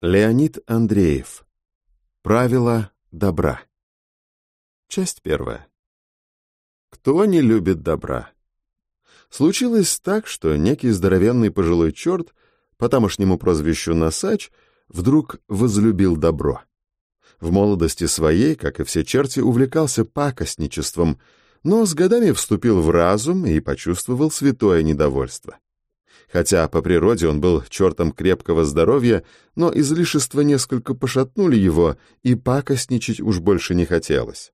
Леонид Андреев. Правила добра. Часть первая. Кто не любит добра? Случилось так, что некий здоровенный пожилой черт, по тамошнему прозвищу Носач, вдруг возлюбил добро. В молодости своей, как и все черти, увлекался пакостничеством, но с годами вступил в разум и почувствовал святое недовольство. Хотя по природе он был чертом крепкого здоровья, но излишества несколько пошатнули его, и пакостничать уж больше не хотелось.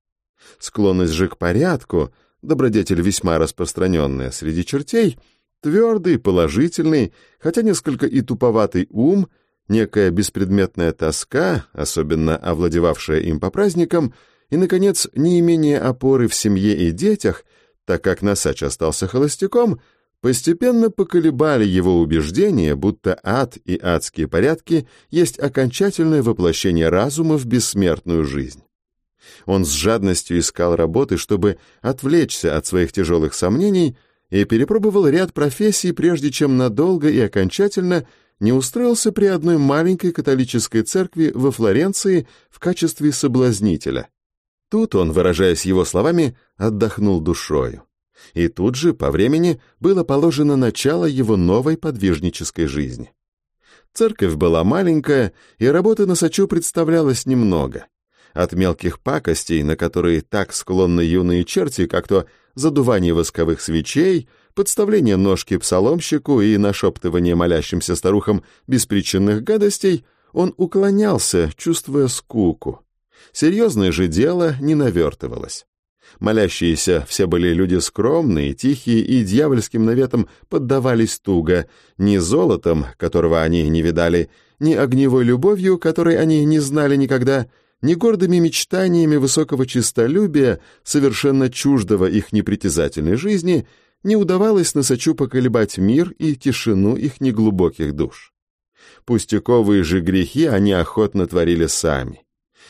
Склонность же к порядку, добродетель весьма распространенная среди чертей, твердый, положительный, хотя несколько и туповатый ум, некая беспредметная тоска, особенно овладевавшая им по праздникам, и, наконец, неимение опоры в семье и детях, так как Носач остался холостяком — постепенно поколебали его убеждение, будто ад и адские порядки есть окончательное воплощение разума в бессмертную жизнь. Он с жадностью искал работы, чтобы отвлечься от своих тяжелых сомнений, и перепробовал ряд профессий, прежде чем надолго и окончательно не устроился при одной маленькой католической церкви во Флоренции в качестве соблазнителя. Тут он, выражаясь его словами, отдохнул душою и тут же, по времени, было положено начало его новой подвижнической жизни. Церковь была маленькая, и работы на Сачу представлялось немного. От мелких пакостей, на которые так склонны юные черти, как то задувание восковых свечей, подставление ножки псаломщику и нашептывание молящимся старухам беспричинных гадостей, он уклонялся, чувствуя скуку. Серьезное же дело не навертывалось. Молящиеся все были люди скромные, тихие и дьявольским наветом поддавались туго, ни золотом, которого они не видали, ни огневой любовью, которой они не знали никогда, ни гордыми мечтаниями высокого честолюбия, совершенно чуждого их непритязательной жизни, не удавалось Носачу поколебать мир и тишину их неглубоких душ. Пустяковые же грехи они охотно творили сами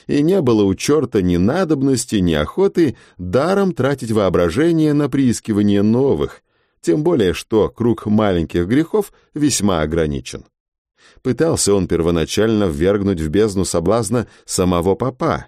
и не было у черта ни надобности, ни охоты даром тратить воображение на приискивание новых, тем более что круг маленьких грехов весьма ограничен. Пытался он первоначально ввергнуть в бездну соблазна самого попа,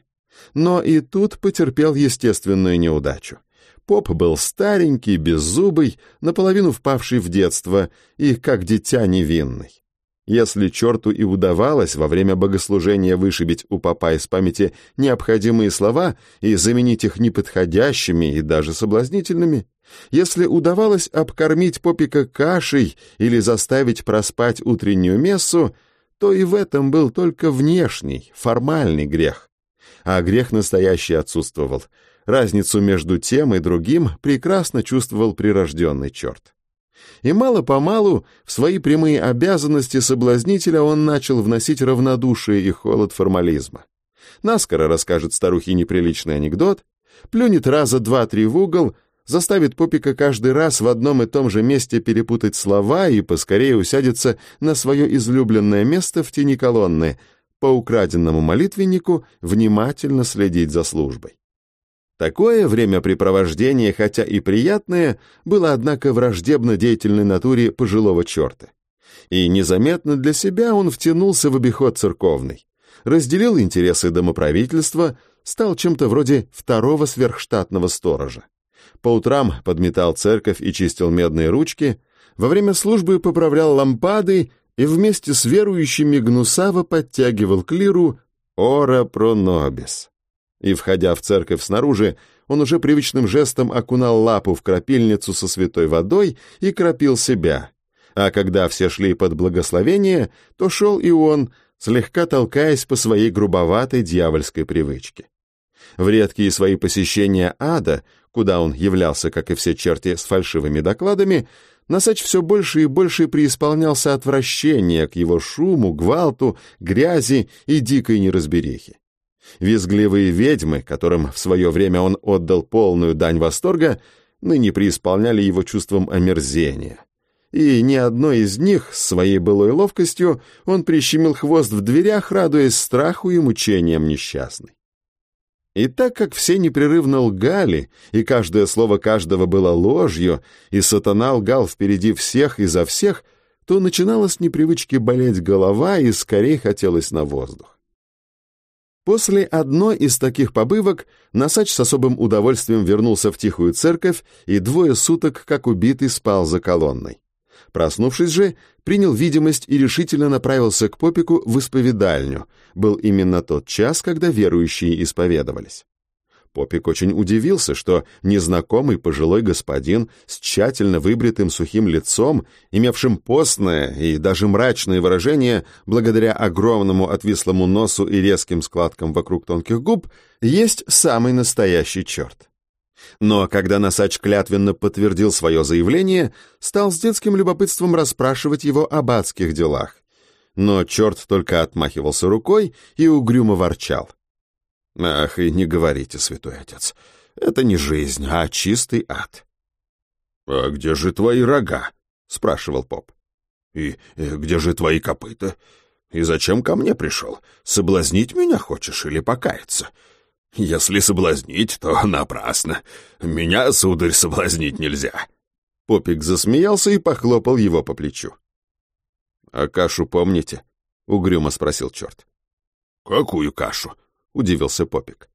но и тут потерпел естественную неудачу. Поп был старенький, беззубый, наполовину впавший в детство и как дитя невинный. Если черту и удавалось во время богослужения вышибить у папа из памяти необходимые слова и заменить их неподходящими и даже соблазнительными, если удавалось обкормить попика кашей или заставить проспать утреннюю мессу, то и в этом был только внешний, формальный грех. А грех настоящий отсутствовал. Разницу между тем и другим прекрасно чувствовал прирожденный черт и мало-помалу в свои прямые обязанности соблазнителя он начал вносить равнодушие и холод формализма. Наскоро расскажет старухе неприличный анекдот, плюнет раза два-три в угол, заставит попика каждый раз в одном и том же месте перепутать слова и поскорее усядется на свое излюбленное место в тени колонны, по украденному молитвеннику внимательно следить за службой. Такое времяпрепровождение, хотя и приятное, было, однако, враждебно деятельной натуре пожилого черта. И незаметно для себя он втянулся в обиход церковный, разделил интересы домоправительства, стал чем-то вроде второго сверхштатного сторожа. По утрам подметал церковь и чистил медные ручки, во время службы поправлял лампады и вместе с верующими гнусаво подтягивал клиру «Ора про нобис» и, входя в церковь снаружи, он уже привычным жестом окунал лапу в крапильницу со святой водой и кропил себя. А когда все шли под благословение, то шел и он, слегка толкаясь по своей грубоватой дьявольской привычке. В редкие свои посещения ада, куда он являлся, как и все черти, с фальшивыми докладами, Носач все больше и больше преисполнялся отвращения к его шуму, гвалту, грязи и дикой неразберихе. Визгливые ведьмы, которым в свое время он отдал полную дань восторга, ныне преисполняли его чувством омерзения. И ни одной из них, с своей былой ловкостью, он прищемил хвост в дверях, радуясь страху и мучениям несчастной. И так как все непрерывно лгали, и каждое слово каждого было ложью, и сатана лгал впереди всех и за всех, то начинала с непривычки болеть голова и скорее хотелось на воздух. После одной из таких побывок Носач с особым удовольствием вернулся в тихую церковь и двое суток, как убитый, спал за колонной. Проснувшись же, принял видимость и решительно направился к попику в исповедальню. Был именно тот час, когда верующие исповедовались. Попик очень удивился, что незнакомый пожилой господин с тщательно выбритым сухим лицом, имевшим постное и даже мрачное выражение, благодаря огромному отвислому носу и резким складкам вокруг тонких губ, есть самый настоящий черт. Но когда Носач клятвенно подтвердил свое заявление, стал с детским любопытством расспрашивать его об адских делах. Но черт только отмахивался рукой и угрюмо ворчал. Ах, и не говорите, святой отец. Это не жизнь, а чистый ад. — А где же твои рога? — спрашивал поп. И, и где же твои копыта? И зачем ко мне пришел? Соблазнить меня хочешь или покаяться? Если соблазнить, то напрасно. Меня, сударь, соблазнить нельзя. Попик засмеялся и похлопал его по плечу. — А кашу помните? — угрюмо спросил черт. — Какую кашу? Удивился Попик.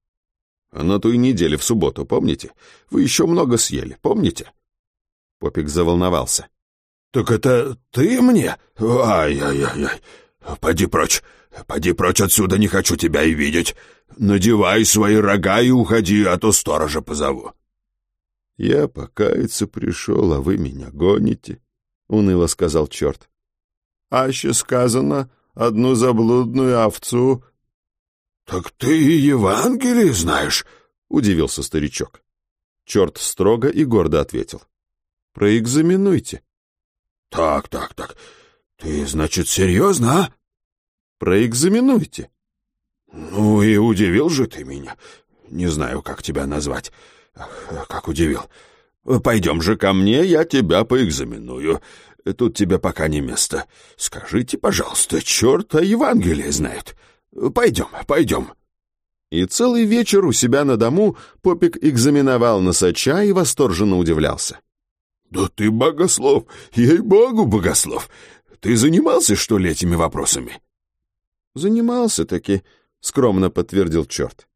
«А на той неделе в субботу, помните? Вы еще много съели, помните?» Попик заволновался. «Так это ты мне? Ай-яй-яй-яй! Поди прочь! Поди прочь отсюда, не хочу тебя и видеть! Надевай свои рога и уходи, а то сторожа позову!» «Я покаяться пришел, а вы меня гоните», — уныло сказал черт. «Аще сказано, одну заблудную овцу «Так ты и Евангелие знаешь?» — удивился старичок. Черт строго и гордо ответил. «Проэкзаменуйте». «Так, так, так. Ты, значит, серьезно, а?» «Проэкзаменуйте». «Ну и удивил же ты меня. Не знаю, как тебя назвать. Как удивил. Пойдем же ко мне, я тебя поэкзаменую. Тут тебе пока не место. Скажите, пожалуйста, черт о Евангелии знает». Пойдем, пойдем». И целый вечер у себя на дому Попик экзаменовал носача и восторженно удивлялся. «Да ты богослов, ей-богу, богослов! Ты занимался, что ли, этими вопросами?» «Занимался-таки», — скромно подтвердил черт.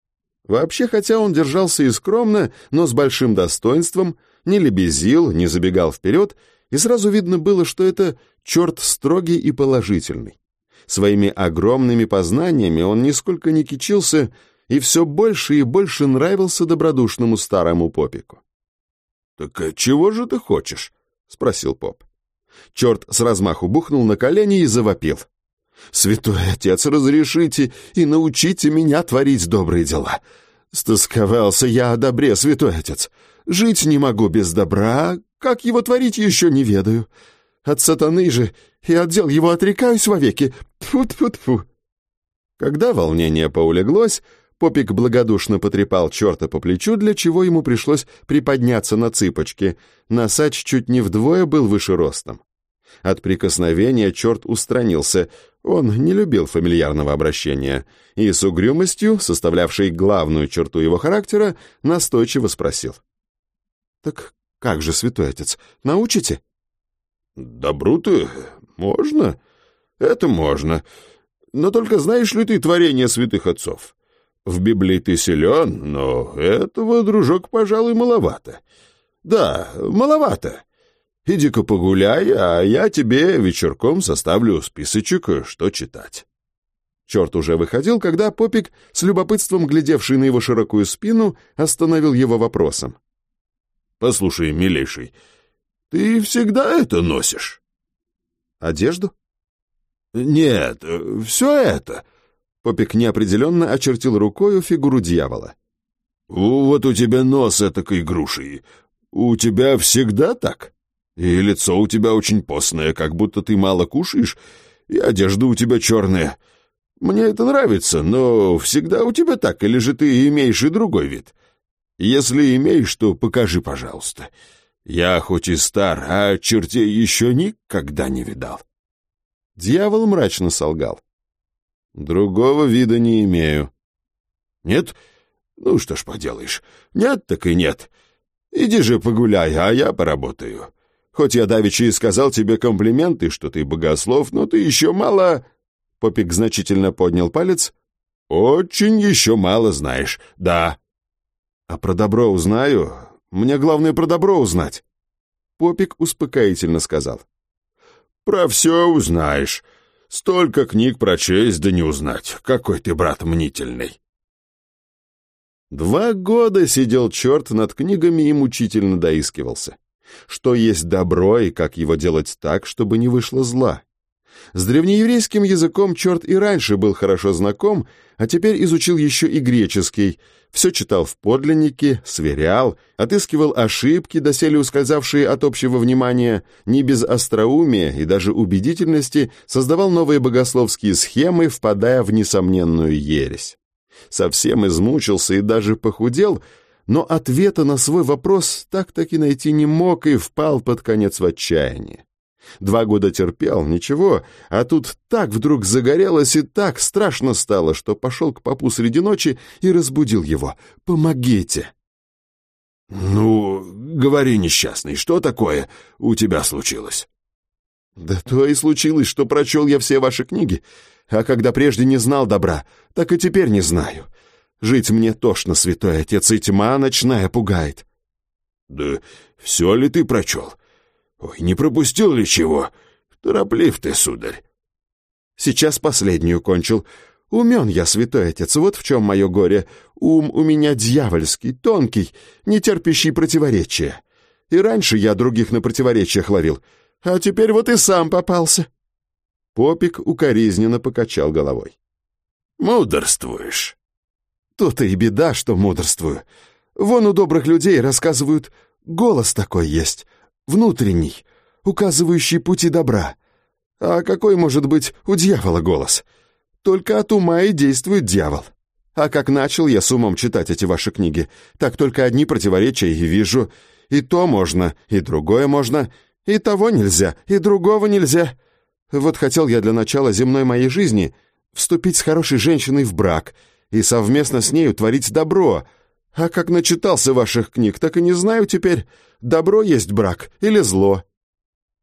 Вообще, хотя он держался и скромно, но с большим достоинством, не лебезил, не забегал вперед, и сразу видно было, что это черт строгий и положительный. Своими огромными познаниями он нисколько не кичился и все больше и больше нравился добродушному старому попику. «Так а чего же ты хочешь?» — спросил поп. Черт с размаху бухнул на колени и завопил. «Святой отец, разрешите и научите меня творить добрые дела. Стосковался я о добре, святой отец. Жить не могу без добра, как его творить еще не ведаю. От сатаны же и от дел его отрекаюсь вовеки. Тьфу-тьфу-тьфу. Когда волнение поулеглось, Попик благодушно потрепал черта по плечу, для чего ему пришлось приподняться на цыпочки. Носач чуть не вдвое был выше ростом. От прикосновения черт устранился, он не любил фамильярного обращения, и с угрюмостью, составлявшей главную черту его характера, настойчиво спросил. «Так как же, святой отец, научите?» «Добру-то можно? Это можно. Но только знаешь ли ты творение святых отцов? В Библии ты силен, но этого, дружок, пожалуй, маловато. Да, маловато. Иди-ка погуляй, а я тебе вечерком составлю списочек, что читать». Черт уже выходил, когда Попик, с любопытством глядевший на его широкую спину, остановил его вопросом. «Послушай, милейший, — ты всегда это носишь? Одежду? Нет, все это. Попик неопределенно очертил рукою фигуру дьявола. Вот у тебя нос этакой грушей. У тебя всегда так? И лицо у тебя очень постное, как будто ты мало кушаешь, и одежда у тебя черная. Мне это нравится, но всегда у тебя так, или же ты имеешь и другой вид? Если имеешь, то покажи, пожалуйста. — я хоть и стар, а чертей еще никогда не видал. Дьявол мрачно солгал. Другого вида не имею. Нет? Ну что ж поделаешь. Нет, так и нет. Иди же погуляй, а я поработаю. Хоть я давеча и сказал тебе комплименты, что ты богослов, но ты еще мало...» Попик значительно поднял палец. «Очень еще мало знаешь, да». «А про добро узнаю. Мне главное про добро узнать». Попик успокоительно сказал. «Про все узнаешь. Столько книг прочесть да не узнать. Какой ты брат мнительный». Два года сидел черт над книгами и мучительно доискивался. Что есть добро и как его делать так, чтобы не вышло зла. С древнееврейским языком черт и раньше был хорошо знаком, а теперь изучил еще и греческий. Все читал в подлиннике, сверял, отыскивал ошибки, доселе ускользавшие от общего внимания, не без остроумия и даже убедительности создавал новые богословские схемы, впадая в несомненную ересь совсем измучился и даже похудел, но ответа на свой вопрос так-таки найти не мог и впал под конец в отчаяние. Два года терпел, ничего, а тут так вдруг загорелось и так страшно стало, что пошел к попу среди ночи и разбудил его. «Помогите!» «Ну, говори, несчастный, что такое у тебя случилось?» «Да то и случилось, что прочел я все ваши книги, а когда прежде не знал добра, так и теперь не знаю. Жить мне тошно, святой отец, и тьма ночная пугает». «Да все ли ты прочел? Ой, не пропустил ли чего? Тороплив ты, сударь». «Сейчас последнюю кончил. Умен я, святой отец, вот в чем мое горе. Ум у меня дьявольский, тонкий, не терпящий противоречия. И раньше я других на противоречиях ловил, а теперь вот и сам попался». Попик укоризненно покачал головой. «Мудрствуешь». «То-то и беда, что мудрствую. Вон у добрых людей, рассказывают, голос такой есть, внутренний, указывающий пути добра. А какой может быть у дьявола голос? Только от ума и действует дьявол. А как начал я с умом читать эти ваши книги, так только одни противоречия и вижу. И то можно, и другое можно, и того нельзя, и другого нельзя. Вот хотел я для начала земной моей жизни вступить с хорошей женщиной в брак и совместно с нею творить добро. А как начитался ваших книг, так и не знаю теперь, добро есть брак или зло».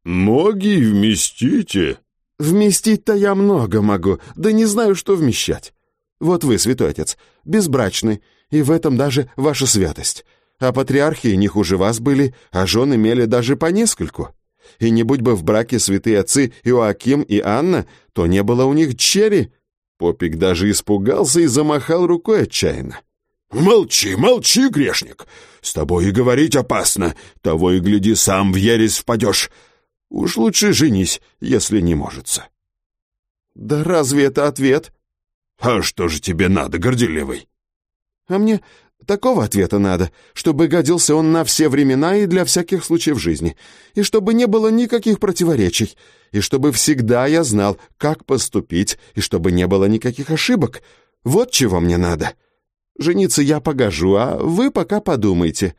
«Моги вместите?» «Вместить-то я много могу, да не знаю, что вмещать. Вот вы, святой отец, безбрачны, и в этом даже ваша святость. А патриархи не хуже вас были, а жен имели даже по нескольку. И не будь бы в браке святые отцы Иоаким и Анна, то не было у них черри. Попик даже испугался и замахал рукой отчаянно. «Молчи, молчи, грешник! С тобой и говорить опасно, того и гляди, сам в ересь впадешь. Уж лучше женись, если не можется». «Да разве это ответ?» «А что же тебе надо, горделивый?» «А мне Такого ответа надо, чтобы годился он на все времена и для всяких случаев жизни, и чтобы не было никаких противоречий, и чтобы всегда я знал, как поступить, и чтобы не было никаких ошибок. Вот чего мне надо. Жениться я погожу, а вы пока подумайте.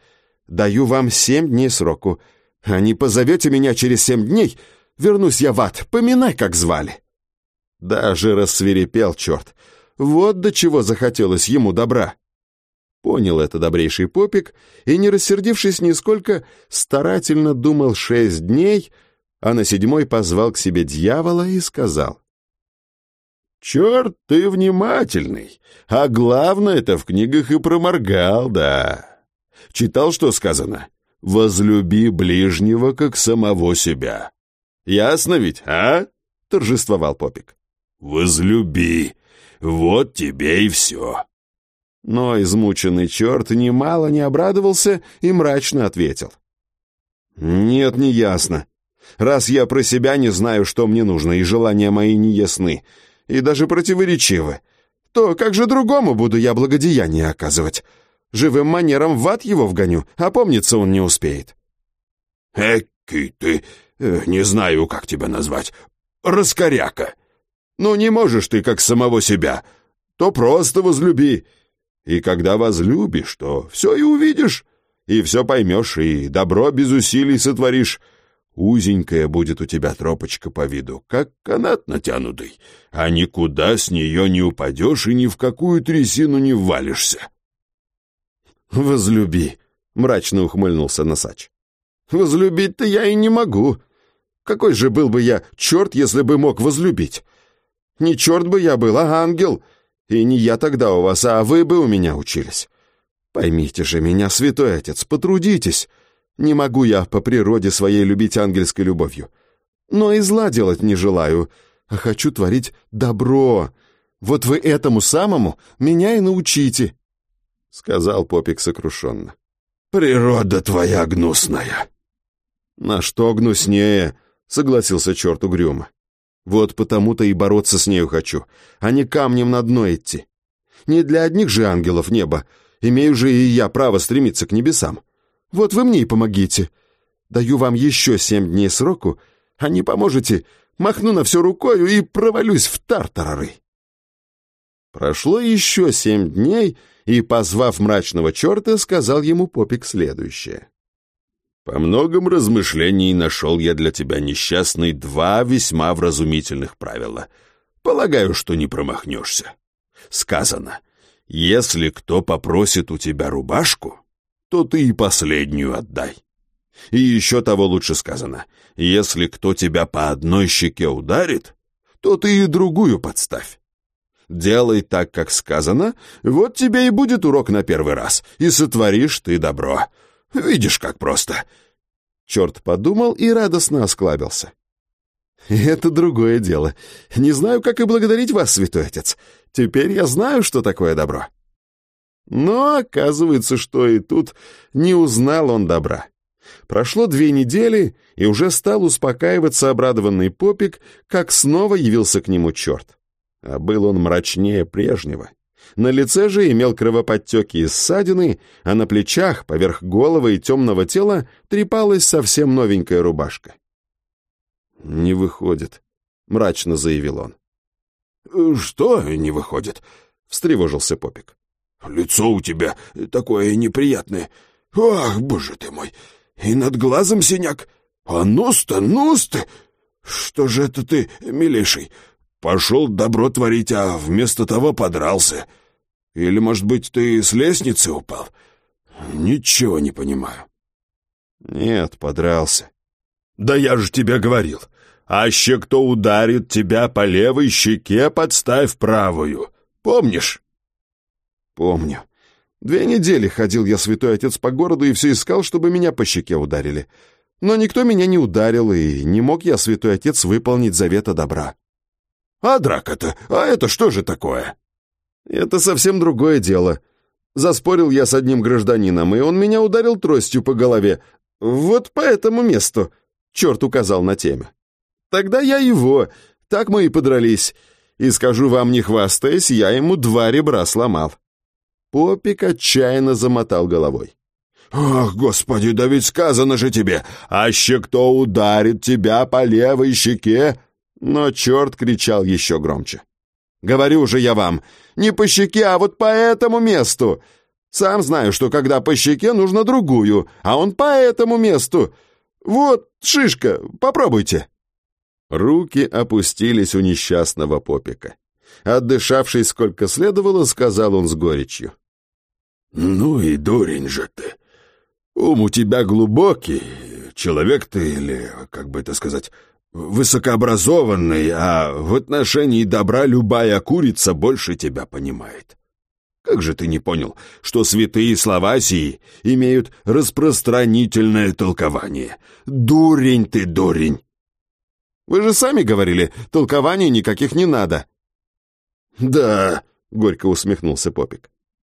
Даю вам семь дней сроку. А не позовете меня через семь дней, вернусь я в ад, поминай, как звали». Даже рассверепел черт. Вот до чего захотелось ему добра. Понял это добрейший попик и, не рассердившись нисколько, старательно думал шесть дней, а на седьмой позвал к себе дьявола и сказал. «Черт, ты внимательный, а главное это в книгах и проморгал, да. Читал, что сказано? Возлюби ближнего, как самого себя. Ясно ведь, а?» — торжествовал попик. «Возлюби, вот тебе и все». Но измученный черт немало не обрадовался и мрачно ответил. «Нет, не ясно. Раз я про себя не знаю, что мне нужно, и желания мои не ясны, и даже противоречивы, то как же другому буду я благодеяние оказывать? Живым манером в ад его вгоню, а помнится он не успеет». «Экий ты, э, не знаю, как тебя назвать, раскоряка. Ну, не можешь ты, как самого себя, то просто возлюби, и когда возлюбишь, то все и увидишь, и все поймешь, и добро без усилий сотворишь. Узенькая будет у тебя тропочка по виду, как канат натянутый, а никуда с нее не упадешь и ни в какую трясину не ввалишься. «Возлюби», — мрачно ухмыльнулся Носач. Возлюбить-то я и не могу. Какой же был бы я черт, если бы мог возлюбить? Не черт бы я был, а ангел. И не я тогда у вас, а вы бы у меня учились. Поймите же меня, святой отец, потрудитесь. Не могу я по природе своей любить ангельской любовью. Но и зла делать не желаю, а хочу творить добро. Вот вы этому самому меня и научите, — сказал Попик сокрушенно. «Природа твоя гнусная». «На что гнуснее?» — согласился черт угрюмо. «Вот потому-то и бороться с нею хочу, а не камнем на дно идти. Не для одних же ангелов небо, имею же и я право стремиться к небесам. Вот вы мне и помогите. Даю вам еще семь дней сроку, а не поможете, махну на все рукою и провалюсь в тартарары». Прошло еще семь дней, и, позвав мрачного черта, сказал ему Попик следующее. По многом размышлений нашел я для тебя, несчастный, два весьма вразумительных правила. Полагаю, что не промахнешься. Сказано, если кто попросит у тебя рубашку, то ты и последнюю отдай. И еще того лучше сказано, если кто тебя по одной щеке ударит, то ты и другую подставь. Делай так, как сказано, вот тебе и будет урок на первый раз, и сотворишь ты добро. Видишь, как просто!» Черт подумал и радостно осклабился. «Это другое дело. Не знаю, как и благодарить вас, святой отец. Теперь я знаю, что такое добро». Но оказывается, что и тут не узнал он добра. Прошло две недели, и уже стал успокаиваться обрадованный попик, как снова явился к нему черт. А был он мрачнее прежнего. На лице же имел кровоподтеки и ссадины, а на плечах, поверх головы и темного тела, трепалась совсем новенькая рубашка. «Не выходит», — мрачно заявил он. «Что не выходит?» — встревожился Попик. «Лицо у тебя такое неприятное. Ах, боже ты мой! И над глазом синяк. А нос-то, нос-то! Что же это ты, милейший, пошел добро творить, а вместо того подрался?» Или, может быть, ты с лестницы упал? Ничего не понимаю. Нет, подрался. Да я же тебе говорил. Аще кто ударит тебя по левой щеке, подставь правую. Помнишь? Помню. Две недели ходил я, святой отец, по городу и все искал, чтобы меня по щеке ударили. Но никто меня не ударил, и не мог я, святой отец, выполнить завета добра. А драка-то? А это что же такое? Это совсем другое дело. Заспорил я с одним гражданином, и он меня ударил тростью по голове. Вот по этому месту. Черт указал на теме. Тогда я его. Так мы и подрались. И скажу вам, не хвастаясь, я ему два ребра сломал. Попик отчаянно замотал головой. «Ах, господи, да ведь сказано же тебе, аще кто ударит тебя по левой щеке!» Но черт кричал еще громче. Говорю же я вам, не по щеке, а вот по этому месту. Сам знаю, что когда по щеке, нужно другую, а он по этому месту. Вот, шишка, попробуйте». Руки опустились у несчастного попика. Отдышавшись сколько следовало, сказал он с горечью. «Ну и дурень же ты. Ум у тебя глубокий, человек ты или, как бы это сказать, высокообразованный, а в отношении добра любая курица больше тебя понимает. Как же ты не понял, что святые слова сии имеют распространительное толкование? Дурень ты, дурень! Вы же сами говорили, толкований никаких не надо. Да, горько усмехнулся Попик.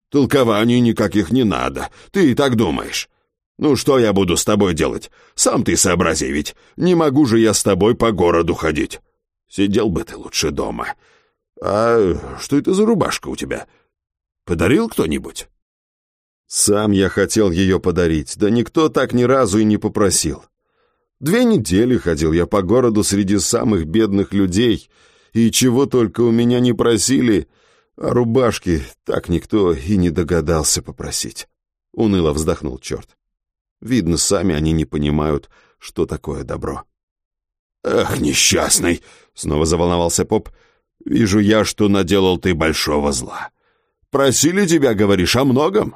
Толкований никаких не надо, ты и так думаешь. «Ну что я буду с тобой делать? Сам ты сообрази ведь. Не могу же я с тобой по городу ходить. Сидел бы ты лучше дома. А что это за рубашка у тебя? Подарил кто-нибудь?» «Сам я хотел ее подарить, да никто так ни разу и не попросил. Две недели ходил я по городу среди самых бедных людей, и чего только у меня не просили, а рубашки так никто и не догадался попросить». Уныло вздохнул черт. Видно, сами они не понимают, что такое добро. «Ах, несчастный!» — снова заволновался поп. «Вижу я, что наделал ты большого зла. Просили тебя, говоришь, о многом?»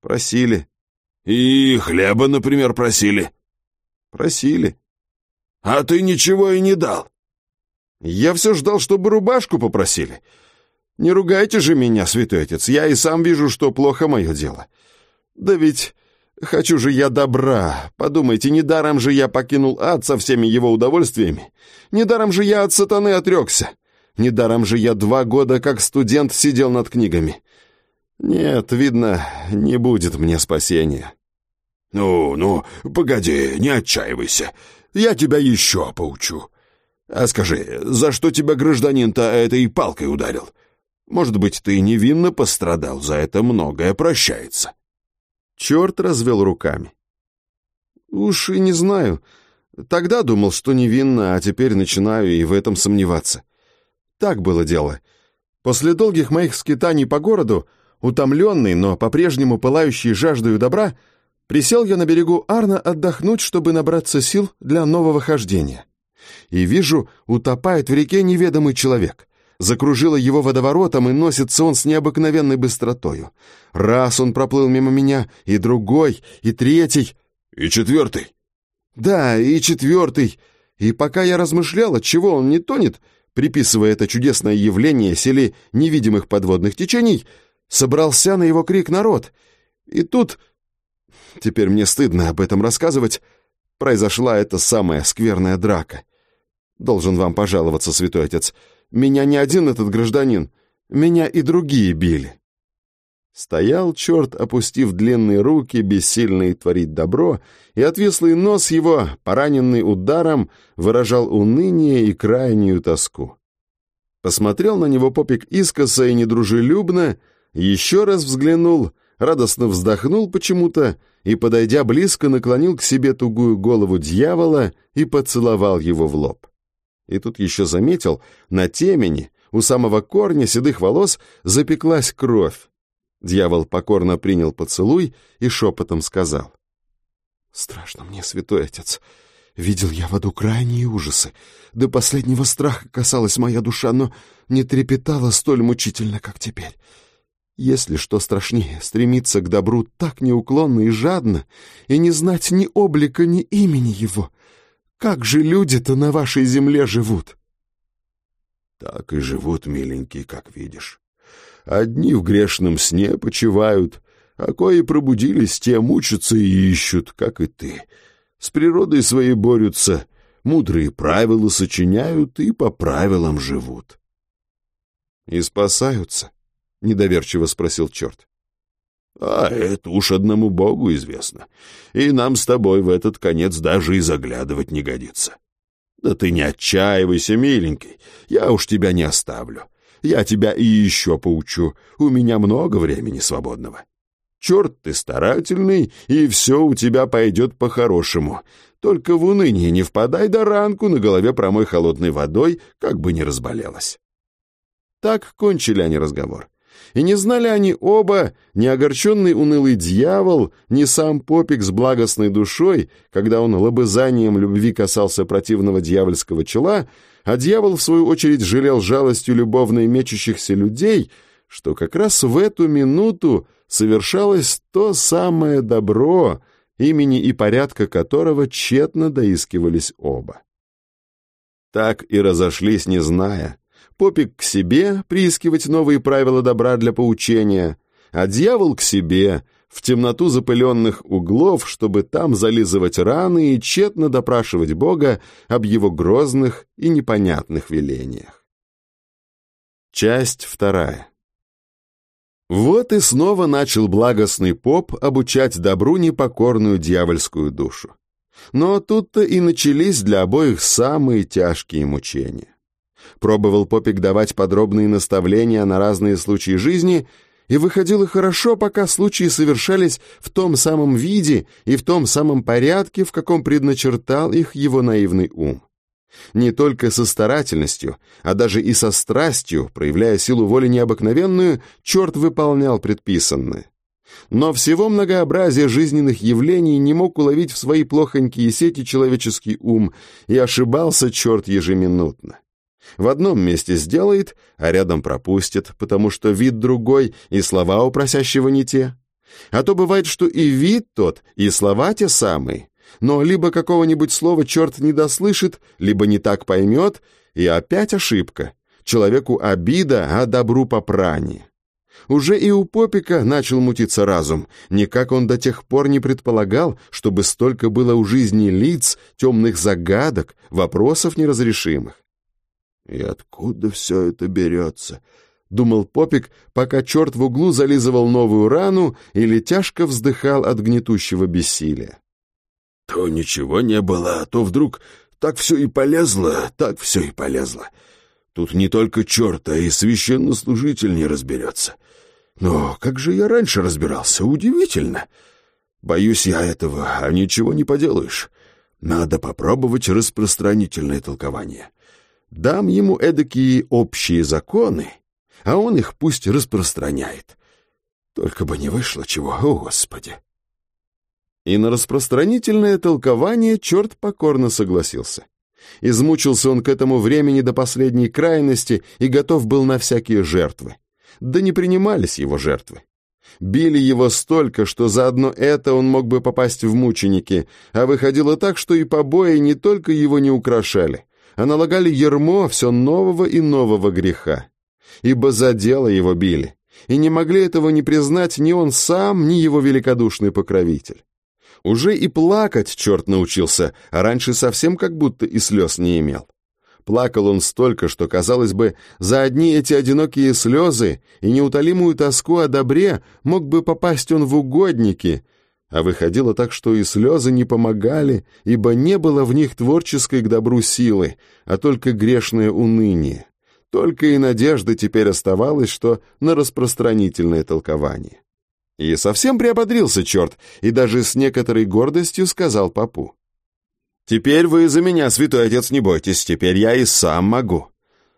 «Просили». «И хлеба, например, просили?» Просили. А ты ничего и не дал. Я все ждал, чтобы рубашку попросили. Не ругайте же меня, святой отец, я и сам вижу, что плохо мое дело. Да ведь хочу же я добра. Подумайте, недаром же я покинул ад со всеми его удовольствиями. Недаром же я от сатаны отрекся. Недаром же я два года как студент сидел над книгами. Нет, видно, не будет мне спасения. Ну, ну, погоди, не отчаивайся. Я тебя еще поучу. А скажи, за что тебя гражданин-то этой палкой ударил? Может быть, ты невинно пострадал, за это многое прощается. Черт развел руками. Уж и не знаю. Тогда думал, что невинно, а теперь начинаю и в этом сомневаться. Так было дело. После долгих моих скитаний по городу, утомленный, но по-прежнему пылающий жаждою добра, присел я на берегу Арна отдохнуть, чтобы набраться сил для нового хождения. И вижу, утопает в реке неведомый человек. Закружило его водоворотом, и носится он с необыкновенной быстротою. Раз он проплыл мимо меня, и другой, и третий. И четвертый. Да, и четвертый. И пока я размышлял, от чего он не тонет, приписывая это чудесное явление силе невидимых подводных течений, собрался на его крик народ. И тут... Теперь мне стыдно об этом рассказывать. Произошла эта самая скверная драка. Должен вам пожаловаться, святой отец. Меня не один этот гражданин, меня и другие били. Стоял черт, опустив длинные руки, бессильный творить добро, и отвислый нос его, пораненный ударом, выражал уныние и крайнюю тоску. Посмотрел на него попик искоса и недружелюбно, еще раз взглянул, радостно вздохнул почему-то и, подойдя близко, наклонил к себе тугую голову дьявола и поцеловал его в лоб. И тут еще заметил, на темени, у самого корня седых волос, запеклась кровь. Дьявол покорно принял поцелуй и шепотом сказал. «Страшно мне, святой отец. Видел я в аду крайние ужасы. До последнего страха касалась моя душа, но не трепетала столь мучительно, как теперь. Если что страшнее, стремиться к добру так неуклонно и жадно, и не знать ни облика, ни имени его — как же люди-то на вашей земле живут?» «Так и живут, миленький, как видишь. Одни в грешном сне почивают, а кои пробудились, те мучатся и ищут, как и ты. С природой своей борются, мудрые правила сочиняют и по правилам живут». «И спасаются?» — недоверчиво спросил черт. А это уж одному Богу известно. И нам с тобой в этот конец даже и заглядывать не годится. Да ты не отчаивайся, миленький, я уж тебя не оставлю. Я тебя и еще поучу, у меня много времени свободного. Черт ты старательный, и все у тебя пойдет по-хорошему. Только в уныние не впадай, да ранку на голове промой холодной водой, как бы не разболелась. Так кончили они разговор. И не знали они оба, ни огорченный унылый дьявол, ни сам попик с благостной душой, когда он лобызанием любви касался противного дьявольского чела, а дьявол, в свою очередь, жалел жалостью любовно мечущихся людей, что как раз в эту минуту совершалось то самое добро, имени и порядка которого тщетно доискивались оба. Так и разошлись, не зная, попик к себе приискивать новые правила добра для поучения, а дьявол к себе, в темноту запыленных углов, чтобы там зализывать раны и тщетно допрашивать Бога об его грозных и непонятных велениях. Часть вторая. Вот и снова начал благостный поп обучать добру непокорную дьявольскую душу. Но тут-то и начались для обоих самые тяжкие мучения. Пробовал Попик давать подробные наставления на разные случаи жизни, и выходило хорошо, пока случаи совершались в том самом виде и в том самом порядке, в каком предначертал их его наивный ум. Не только со старательностью, а даже и со страстью, проявляя силу воли необыкновенную, черт выполнял предписанное. Но всего многообразия жизненных явлений не мог уловить в свои плохонькие сети человеческий ум, и ошибался черт ежеминутно. В одном месте сделает, а рядом пропустит, потому что вид другой и слова у просящего не те. А то бывает, что и вид тот, и слова те самые, Но либо какого-нибудь слова черт не дослышит, либо не так поймет, и опять ошибка. Человеку обида, а добру попрание. Уже и у Попика начал мутиться разум. Никак он до тех пор не предполагал, чтобы столько было у жизни лиц, темных загадок, вопросов неразрешимых. «И откуда все это берется?» — думал Попик, пока черт в углу зализывал новую рану или тяжко вздыхал от гнетущего бессилия. То ничего не было, а то вдруг так все и полезло, так все и полезло. Тут не только черт, а и священнослужитель не разберется. Но как же я раньше разбирался? Удивительно. Боюсь я этого, а ничего не поделаешь. Надо попробовать распространительное толкование. Дам ему эдакие общие законы, а он их пусть распространяет. Только бы не вышло чего, о Господи. И на распространительное толкование черт покорно согласился. Измучился он к этому времени до последней крайности и готов был на всякие жертвы. Да не принимались его жертвы. Били его столько, что за одно это он мог бы попасть в мученики, а выходило так, что и побои не только его не украшали, а налагали ермо все нового и нового греха. Ибо за дело его били, и не могли этого не признать ни он сам, ни его великодушный покровитель. Уже и плакать черт научился, а раньше совсем как будто и слез не имел. Плакал он столько, что, казалось бы, за одни эти одинокие слезы и неутолимую тоску о добре мог бы попасть он в угодники, а выходило так, что и слезы не помогали, ибо не было в них творческой к добру силы, а только грешное уныние. Только и надежда теперь оставалась, что на распространительное толкование. И совсем приободрился черт, и даже с некоторой гордостью сказал папу. «Теперь вы за меня, святой отец, не бойтесь, теперь я и сам могу.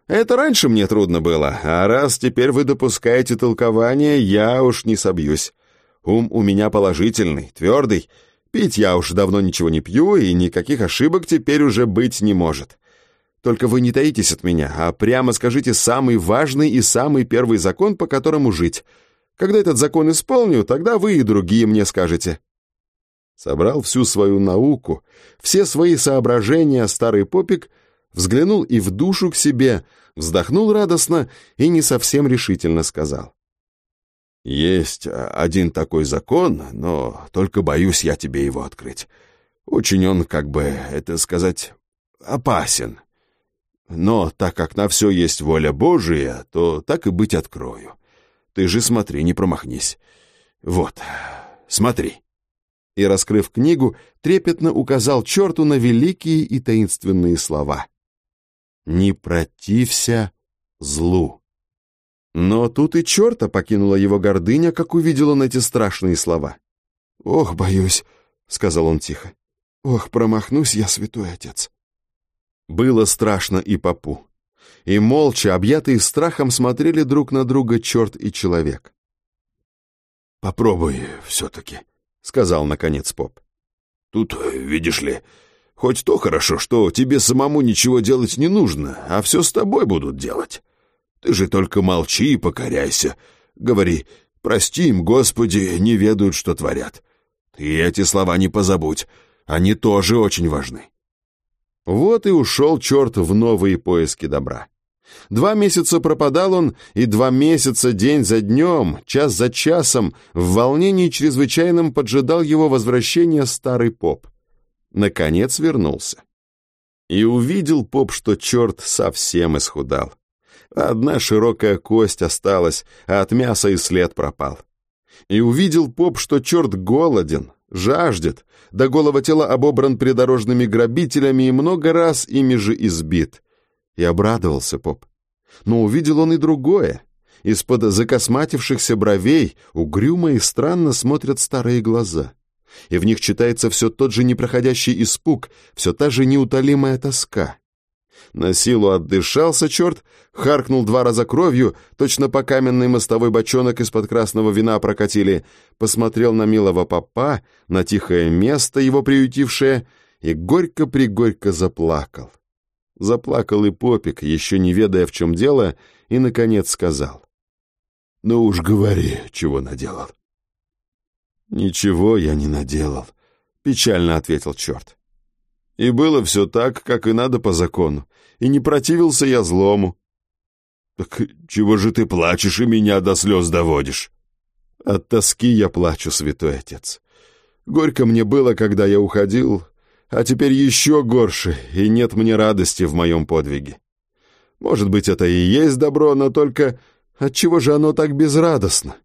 Это раньше мне трудно было, а раз теперь вы допускаете толкование, я уж не собьюсь. Ум у меня положительный, твердый, пить я уж давно ничего не пью, и никаких ошибок теперь уже быть не может. Только вы не таитесь от меня, а прямо скажите самый важный и самый первый закон, по которому жить — когда этот закон исполню, тогда вы и другие мне скажете». Собрал всю свою науку, все свои соображения старый попик, взглянул и в душу к себе, вздохнул радостно и не совсем решительно сказал. «Есть один такой закон, но только боюсь я тебе его открыть. Очень он, как бы, это сказать, опасен. Но так как на все есть воля Божия, то так и быть открою. Ты же смотри, не промахнись. Вот, смотри». И, раскрыв книгу, трепетно указал черту на великие и таинственные слова. «Не протився злу». Но тут и черта покинула его гордыня, как увидел он эти страшные слова. «Ох, боюсь», — сказал он тихо. «Ох, промахнусь я, святой отец». Было страшно и попу и молча, объятые страхом, смотрели друг на друга черт и человек. «Попробуй все-таки», — сказал наконец поп. «Тут, видишь ли, хоть то хорошо, что тебе самому ничего делать не нужно, а все с тобой будут делать. Ты же только молчи и покоряйся. Говори, прости им, Господи, не ведают, что творят. Ты эти слова не позабудь, они тоже очень важны. Вот и ушел черт в новые поиски добра. Два месяца пропадал он, и два месяца день за днем, час за часом, в волнении чрезвычайном поджидал его возвращения старый поп. Наконец вернулся. И увидел поп, что черт совсем исхудал. Одна широкая кость осталась, а от мяса и след пропал. И увидел поп, что черт голоден, жаждет, до голого тела обобран придорожными грабителями и много раз ими же избит. И обрадовался поп. Но увидел он и другое. Из-под закосматившихся бровей угрюмо и странно смотрят старые глаза. И в них читается все тот же непроходящий испуг, все та же неутолимая тоска. На силу отдышался черт, харкнул два раза кровью, точно по каменной мостовой бочонок из-под красного вина прокатили, посмотрел на милого папа, на тихое место, его приютившее, и горько-пригорько заплакал. Заплакал и попик, еще не ведая, в чем дело, и, наконец, сказал. «Ну уж говори, чего наделал». «Ничего я не наделал», — печально ответил черт. «И было все так, как и надо по закону, и не противился я злому». «Так чего же ты плачешь и меня до слез доводишь?» «От тоски я плачу, святой отец. Горько мне было, когда я уходил, а теперь еще горше, и нет мне радости в моем подвиге. Может быть, это и есть добро, но только отчего же оно так безрадостно?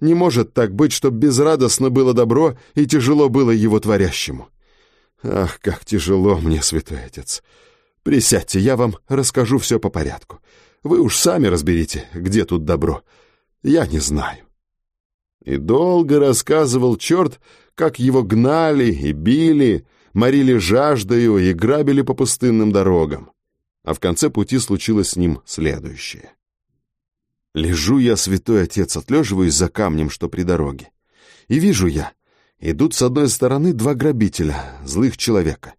Не может так быть, чтоб безрадостно было добро и тяжело было его творящему. Ах, как тяжело мне, святой отец. Присядьте, я вам расскажу все по порядку. Вы уж сами разберите, где тут добро. Я не знаю. И долго рассказывал черт, как его гнали и били, морили жаждою и грабили по пустынным дорогам. А в конце пути случилось с ним следующее. Лежу я, святой отец, отлеживаюсь за камнем, что при дороге. И вижу я, идут с одной стороны два грабителя, злых человека,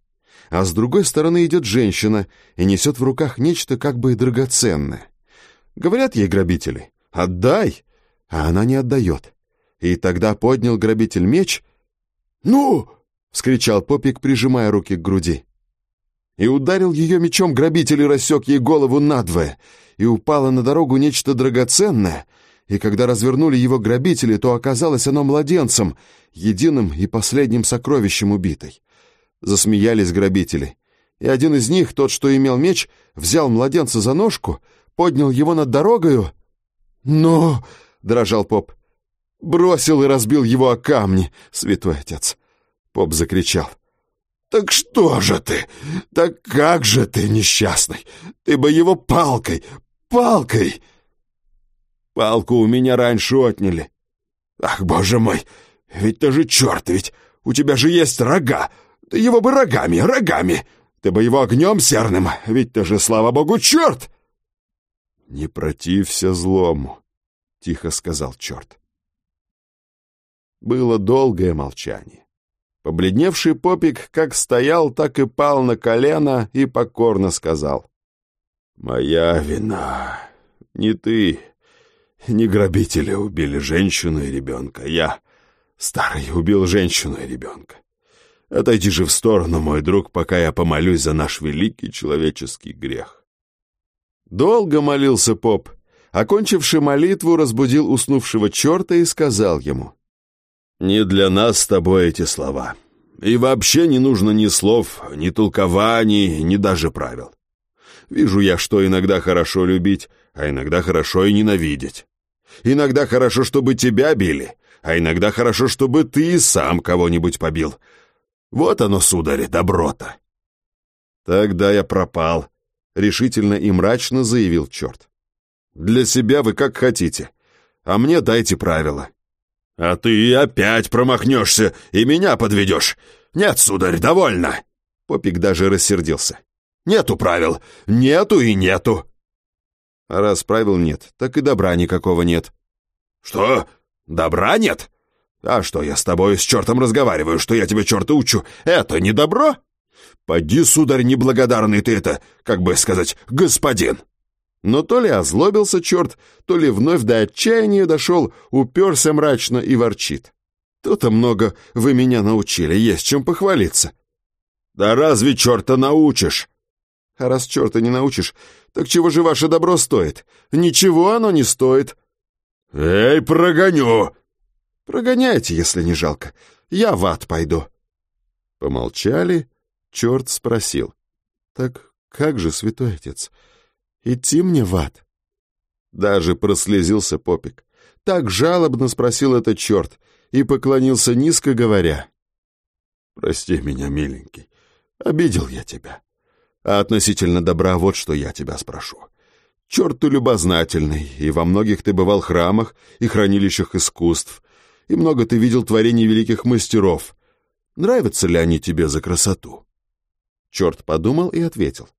а с другой стороны идет женщина и несет в руках нечто как бы драгоценное. Говорят ей грабители «Отдай!» а она не отдает. И тогда поднял грабитель меч. «Ну!» — вскричал Попик, прижимая руки к груди. И ударил ее мечом грабитель и рассек ей голову надвое, и упало на дорогу нечто драгоценное, и когда развернули его грабители, то оказалось оно младенцем, единым и последним сокровищем убитой. Засмеялись грабители, и один из них, тот, что имел меч, взял младенца за ножку, поднял его над дорогою. «Ну!» — дрожал поп. «Бросил и разбил его о камни, святой отец!» Поп закричал. «Так что же ты? Так как же ты, несчастный? Ты бы его палкой, палкой!» «Палку у меня раньше отняли». «Ах, боже мой! Ведь ты же черт, ведь у тебя же есть рога! Ты его бы рогами, рогами! Ты бы его огнем серным, ведь ты же, слава богу, черт!» «Не протився злому», — тихо сказал черт. Было долгое молчание. Побледневший попик как стоял, так и пал на колено и покорно сказал. «Моя вина. Не ты, не грабители убили женщину и ребенка. Я, старый, убил женщину и ребенка. Отойди же в сторону, мой друг, пока я помолюсь за наш великий человеческий грех». Долго молился поп. Окончивший молитву, разбудил уснувшего черта и сказал ему — не для нас с тобой эти слова. И вообще не нужно ни слов, ни толкований, ни даже правил. Вижу я, что иногда хорошо любить, а иногда хорошо и ненавидеть. Иногда хорошо, чтобы тебя били, а иногда хорошо, чтобы ты сам кого-нибудь побил. Вот оно, сударь, доброта. Тогда я пропал, — решительно и мрачно заявил черт. Для себя вы как хотите, а мне дайте правила. «А ты опять промахнешься и меня подведешь! Нет, сударь, довольно!» Попик даже рассердился. «Нету правил! Нету и нету!» А раз правил нет, так и добра никакого нет. «Что? Добра нет? А что я с тобой с чертом разговариваю, что я тебе черта учу? Это не добро? Поди, сударь, неблагодарный ты это, как бы сказать, господин!» Но то ли озлобился черт, то ли вновь до отчаяния дошел, уперся мрачно и ворчит. То-то много вы меня научили, есть чем похвалиться. Да разве черта научишь? А раз черта не научишь, так чего же ваше добро стоит? Ничего оно не стоит. Эй, прогоню! Прогоняйте, если не жалко. Я в ад пойду. Помолчали, черт спросил. Так как же, святой отец, — Идти мне в ад?» Даже прослезился Попик. Так жалобно спросил этот черт и поклонился низко, говоря. «Прости меня, миленький, обидел я тебя. А относительно добра вот что я тебя спрошу. Черт ты любознательный, и во многих ты бывал храмах и хранилищах искусств, и много ты видел творений великих мастеров. Нравятся ли они тебе за красоту?» Черт подумал и ответил.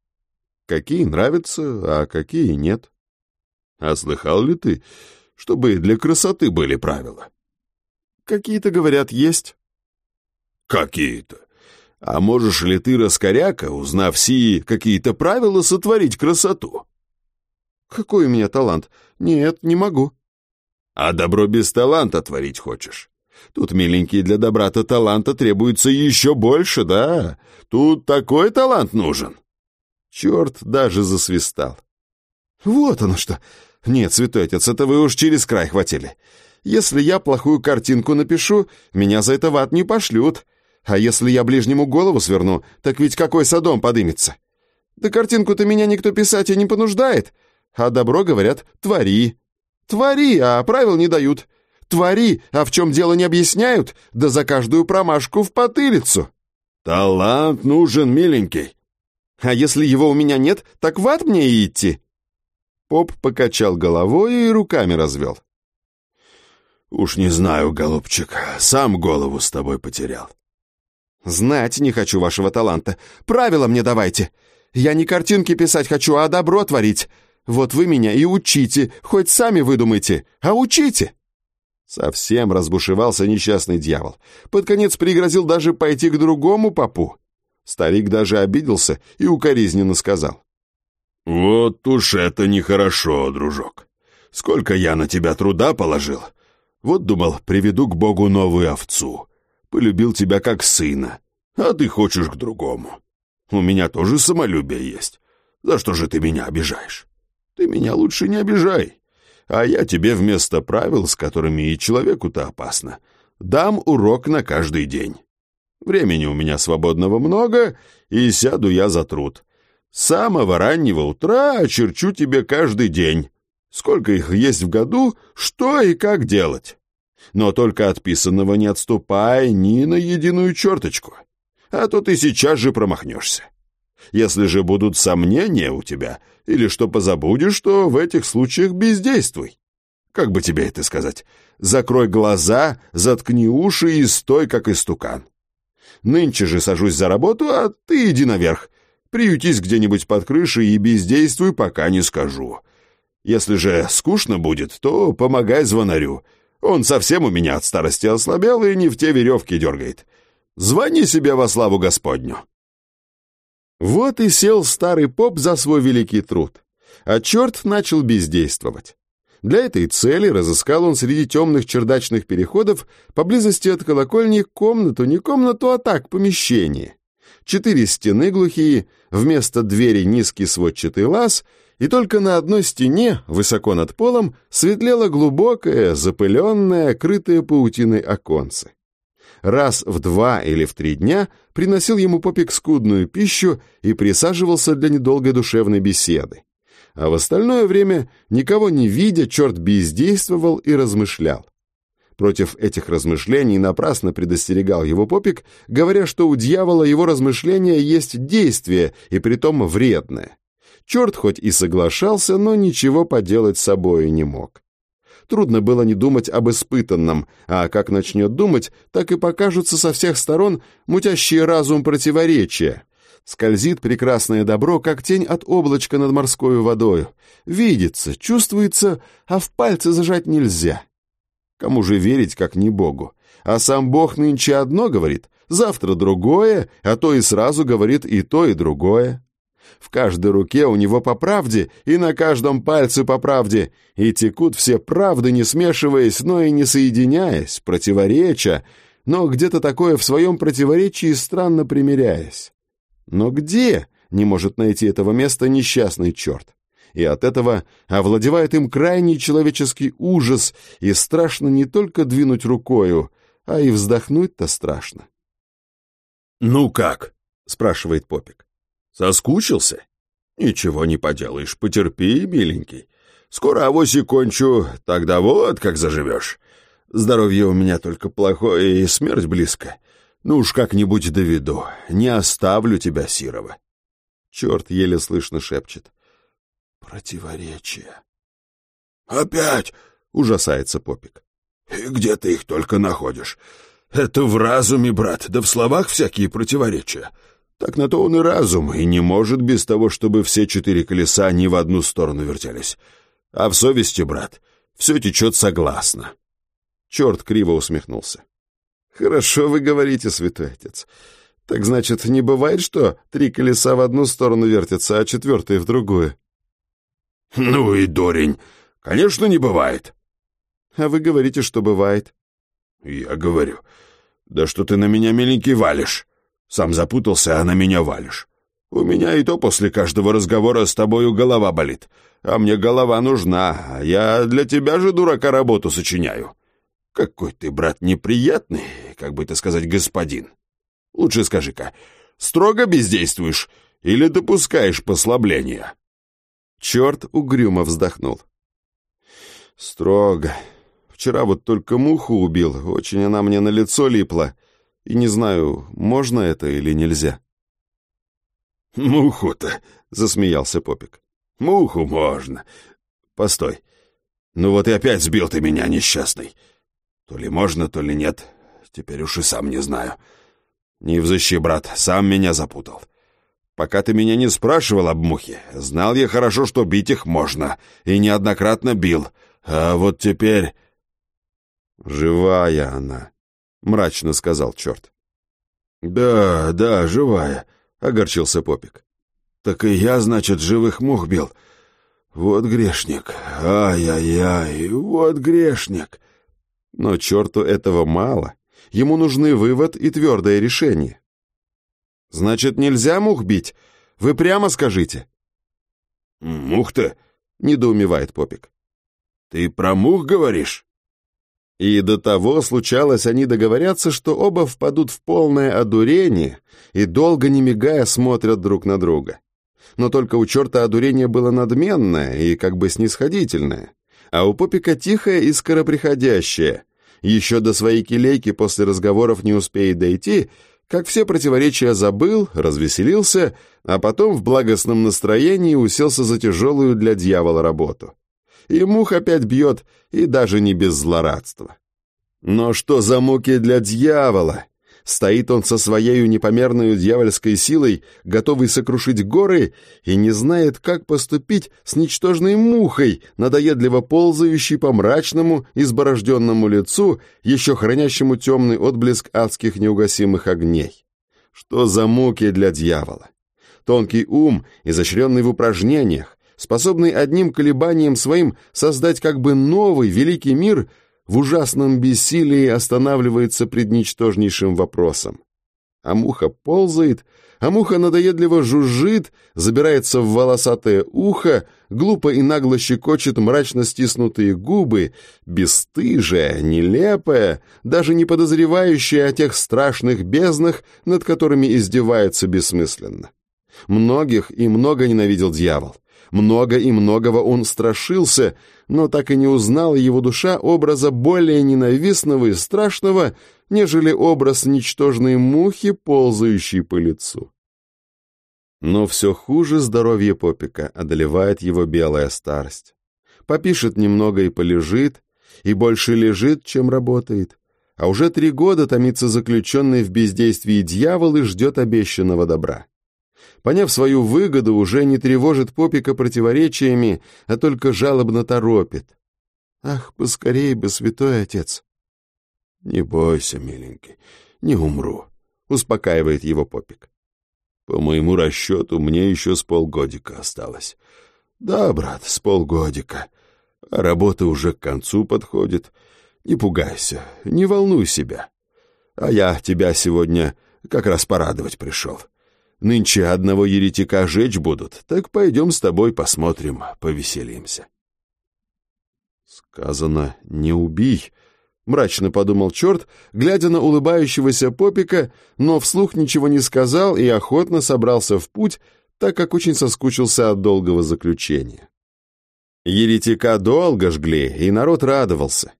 Какие нравятся, а какие нет. А слыхал ли ты, чтобы для красоты были правила? Какие-то, говорят, есть. Какие-то? А можешь ли ты, раскоряка, узнав сии какие-то правила, сотворить красоту? Какой у меня талант? Нет, не могу. А добро без таланта творить хочешь? Тут, миленький, для добра-то таланта требуется еще больше, да? Тут такой талант нужен. Черт даже засвистал. Вот оно что. Нет, святой отец, это вы уж через край хватили. Если я плохую картинку напишу, меня за это в ад не пошлют. А если я ближнему голову сверну, так ведь какой садом подымется? Да картинку-то меня никто писать и не понуждает. А добро, говорят, твори. Твори, а правил не дают. Твори, а в чем дело не объясняют, да за каждую промашку в потылицу. Талант нужен, миленький. А если его у меня нет, так в ад мне и идти. Поп покачал головой и руками развел. Уж не знаю, голубчик, сам голову с тобой потерял. Знать не хочу вашего таланта. Правила мне давайте. Я не картинки писать хочу, а добро творить. Вот вы меня и учите, хоть сами выдумайте, а учите!» Совсем разбушевался несчастный дьявол. Под конец пригрозил даже пойти к другому попу. Старик даже обиделся и укоризненно сказал. «Вот уж это нехорошо, дружок. Сколько я на тебя труда положил. Вот думал, приведу к Богу новую овцу. Полюбил тебя как сына, а ты хочешь к другому. У меня тоже самолюбие есть. За что же ты меня обижаешь? Ты меня лучше не обижай. А я тебе вместо правил, с которыми и человеку-то опасно, дам урок на каждый день. Времени у меня свободного много, и сяду я за труд. С самого раннего утра очерчу тебе каждый день. Сколько их есть в году, что и как делать. Но только от писанного не отступай ни на единую черточку а то ты сейчас же промахнешься. Если же будут сомнения у тебя, или что позабудешь, то в этих случаях бездействуй. Как бы тебе это сказать? Закрой глаза, заткни уши и стой, как истукан. Нынче же сажусь за работу, а ты иди наверх. Приютись где-нибудь под крышей и бездействуй, пока не скажу. Если же скучно будет, то помогай звонарю. Он совсем у меня от старости ослабел и не в те веревки дергает. Звони себе во славу Господню!» Вот и сел старый поп за свой великий труд, а черт начал бездействовать. Для этой цели разыскал он среди темных чердачных переходов поблизости от колокольни комнату, не комнату, а так, помещение. Четыре стены глухие, вместо двери низкий сводчатый лаз, и только на одной стене, высоко над полом, светлело глубокое, запыленное, крытое паутиной оконце раз в два или в три дня приносил ему попик скудную пищу и присаживался для недолгой душевной беседы. А в остальное время, никого не видя, черт бездействовал и размышлял. Против этих размышлений напрасно предостерегал его попик, говоря, что у дьявола его размышления есть действие, и притом вредное. Черт хоть и соглашался, но ничего поделать с собой не мог. Трудно было не думать об испытанном, а как начнет думать, так и покажутся со всех сторон мутящие разум противоречия. Скользит прекрасное добро, как тень от облачка над морской водою. Видится, чувствуется, а в пальцы зажать нельзя. Кому же верить, как не Богу? А сам Бог нынче одно говорит, завтра другое, а то и сразу говорит и то, и другое. В каждой руке у него по правде, и на каждом пальце по правде, и текут все правды, не смешиваясь, но и не соединяясь, противореча, но где-то такое в своем противоречии странно примиряясь. Но где не может найти этого места несчастный черт? И от этого овладевает им крайний человеческий ужас, и страшно не только двинуть рукою, а и вздохнуть-то страшно. «Ну как?» — спрашивает Попик. Соскучился? Ничего не поделаешь, потерпи, миленький. Скоро авось и кончу, тогда вот как заживешь. Здоровье у меня только плохое и смерть близко. Ну уж как-нибудь доведу, не оставлю тебя, Сирова. Черт еле слышно шепчет. Противоречия. Опять? Ужасается Попик. И где ты их только находишь? Это в разуме, брат, да в словах всякие противоречия. Так на то он и разум, и не может без того, чтобы все четыре колеса ни в одну сторону вертелись. А в совести, брат, все течет согласно. Черт криво усмехнулся. Хорошо вы говорите, святой отец. Так значит, не бывает, что три колеса в одну сторону вертятся, а четвертое в другую? Ну и дурень. Конечно, не бывает. А вы говорите, что бывает. Я говорю, да что ты на меня, миленький, валишь? Сам запутался, а на меня валишь. У меня и то после каждого разговора с тобою голова болит. А мне голова нужна, а я для тебя же, дурака, работу сочиняю. Какой ты, брат, неприятный, как бы это сказать, господин. Лучше скажи-ка, строго бездействуешь или допускаешь послабления?» Черт угрюмо вздохнул. «Строго. Вчера вот только муху убил, очень она мне на лицо липла, и не знаю, можно это или нельзя». «Муху-то», — засмеялся Попик. «Муху можно. Постой. Ну вот и опять сбил ты меня, несчастный. То ли можно, то ли нет. Теперь уж и сам не знаю. Не взыщи, брат, сам меня запутал. Пока ты меня не спрашивал об мухе, знал я хорошо, что бить их можно, и неоднократно бил. А вот теперь...» «Живая она», — мрачно сказал черт. «Да, да, живая», — огорчился Попик. «Так и я, значит, живых мух бил. Вот грешник. Ай-яй-яй, вот грешник». Но черту этого мало. Ему нужны вывод и твердое решение. «Значит, нельзя мух бить? Вы прямо скажите». «Мух-то?» — недоумевает Попик. «Ты про мух говоришь?» И до того случалось, они договорятся, что оба впадут в полное одурение и долго не мигая смотрят друг на друга. Но только у черта одурение было надменное и как бы снисходительное, а у Попика тихое и скороприходящее. Еще до своей келейки после разговоров не успеет дойти, как все противоречия забыл, развеселился, а потом в благостном настроении уселся за тяжелую для дьявола работу. И мух опять бьет, и даже не без злорадства. Но что за муки для дьявола? Стоит он со своей непомерной дьявольской силой, готовый сокрушить горы, и не знает, как поступить с ничтожной мухой, надоедливо ползающей по мрачному, изборожденному лицу, еще хранящему темный отблеск адских неугасимых огней. Что за муки для дьявола? Тонкий ум, изощренный в упражнениях, способный одним колебанием своим создать как бы новый великий мир — в ужасном бессилии останавливается пред ничтожнейшим вопросом. А муха ползает, а муха надоедливо жужжит, забирается в волосатое ухо, глупо и нагло щекочет мрачно стиснутые губы, бесстыжая, нелепая, даже не подозревающая о тех страшных безднах, над которыми издевается бессмысленно. Многих и много ненавидел дьявол. Много и многого он страшился, но так и не узнала его душа образа более ненавистного и страшного, нежели образ ничтожной мухи, ползающей по лицу. Но все хуже здоровье Попика одолевает его белая старость. Попишет немного и полежит, и больше лежит, чем работает. А уже три года томится заключенный в бездействии дьявол и ждет обещанного добра поняв свою выгоду, уже не тревожит попика противоречиями, а только жалобно торопит. «Ах, поскорей бы, святой отец!» «Не бойся, миленький, не умру», — успокаивает его попик. «По моему расчету, мне еще с полгодика осталось. Да, брат, с полгодика. А работа уже к концу подходит. Не пугайся, не волнуй себя. А я тебя сегодня как раз порадовать пришел. Нынче одного еретика жечь будут, так пойдем с тобой посмотрим, повеселимся. Сказано «не убий», — мрачно подумал черт, глядя на улыбающегося попика, но вслух ничего не сказал и охотно собрался в путь, так как очень соскучился от долгого заключения. Еретика долго жгли, и народ радовался.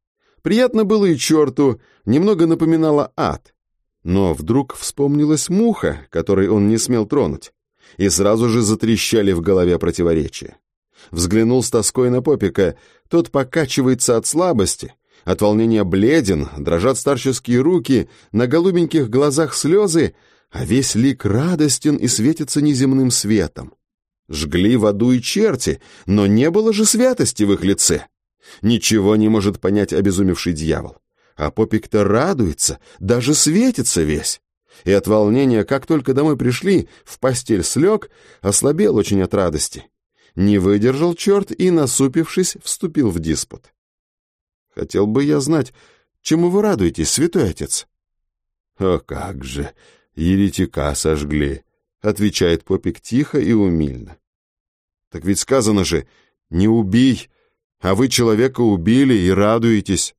Приятно было и черту, немного напоминало ад. Но вдруг вспомнилась муха, которой он не смел тронуть, и сразу же затрещали в голове противоречия. Взглянул с тоской на попика, тот покачивается от слабости, от волнения бледен, дрожат старческие руки, на голубеньких глазах слезы, а весь лик радостен и светится неземным светом. Жгли в аду и черти, но не было же святости в их лице. Ничего не может понять обезумевший дьявол. А попик-то радуется, даже светится весь. И от волнения, как только домой пришли, в постель слег, ослабел очень от радости. Не выдержал черт и, насупившись, вступил в диспут. Хотел бы я знать, Чему вы радуетесь, святой отец?» «О как же! Еретика сожгли!» — отвечает попик тихо и умильно. «Так ведь сказано же, не убей, а вы человека убили и радуетесь».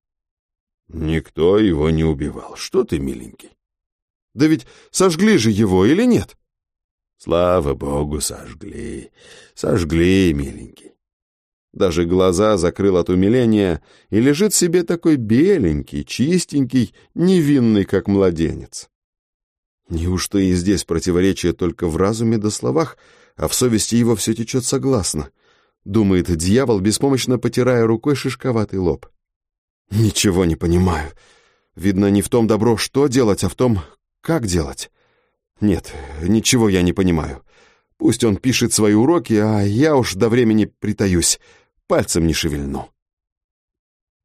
«Никто его не убивал. Что ты, миленький?» «Да ведь сожгли же его или нет?» «Слава богу, сожгли. Сожгли, миленький. Даже глаза закрыл от умиления, и лежит себе такой беленький, чистенький, невинный, как младенец. Неужто и здесь противоречие только в разуме да словах, а в совести его все течет согласно? Думает дьявол, беспомощно потирая рукой шишковатый лоб. Ничего не понимаю. Видно, не в том добро, что делать, а в том, как делать. Нет, ничего я не понимаю. Пусть он пишет свои уроки, а я уж до времени притаюсь пальцем не шевельну.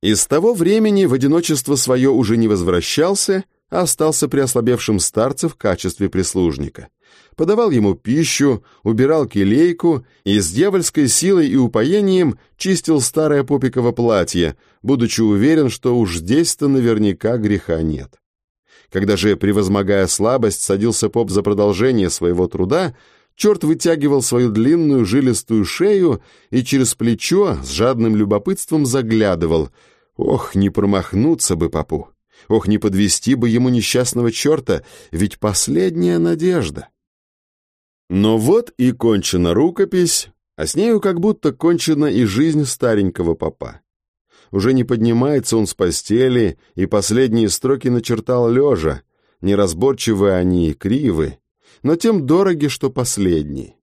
И с того времени в одиночество свое уже не возвращался, остался при ослабевшем старце в качестве прислужника. Подавал ему пищу, убирал келейку и с дьявольской силой и упоением чистил старое попиково платье, будучи уверен, что уж здесь-то наверняка греха нет. Когда же, превозмогая слабость, садился поп за продолжение своего труда, Черт вытягивал свою длинную жилистую шею и через плечо с жадным любопытством заглядывал. Ох, не промахнуться бы попу! Ох, не подвести бы ему несчастного черта, ведь последняя надежда. Но вот и кончена рукопись, а с нею как будто кончена и жизнь старенького попа. Уже не поднимается он с постели, и последние строки начертал лежа, неразборчивы они и кривы, но тем дороги, что последний.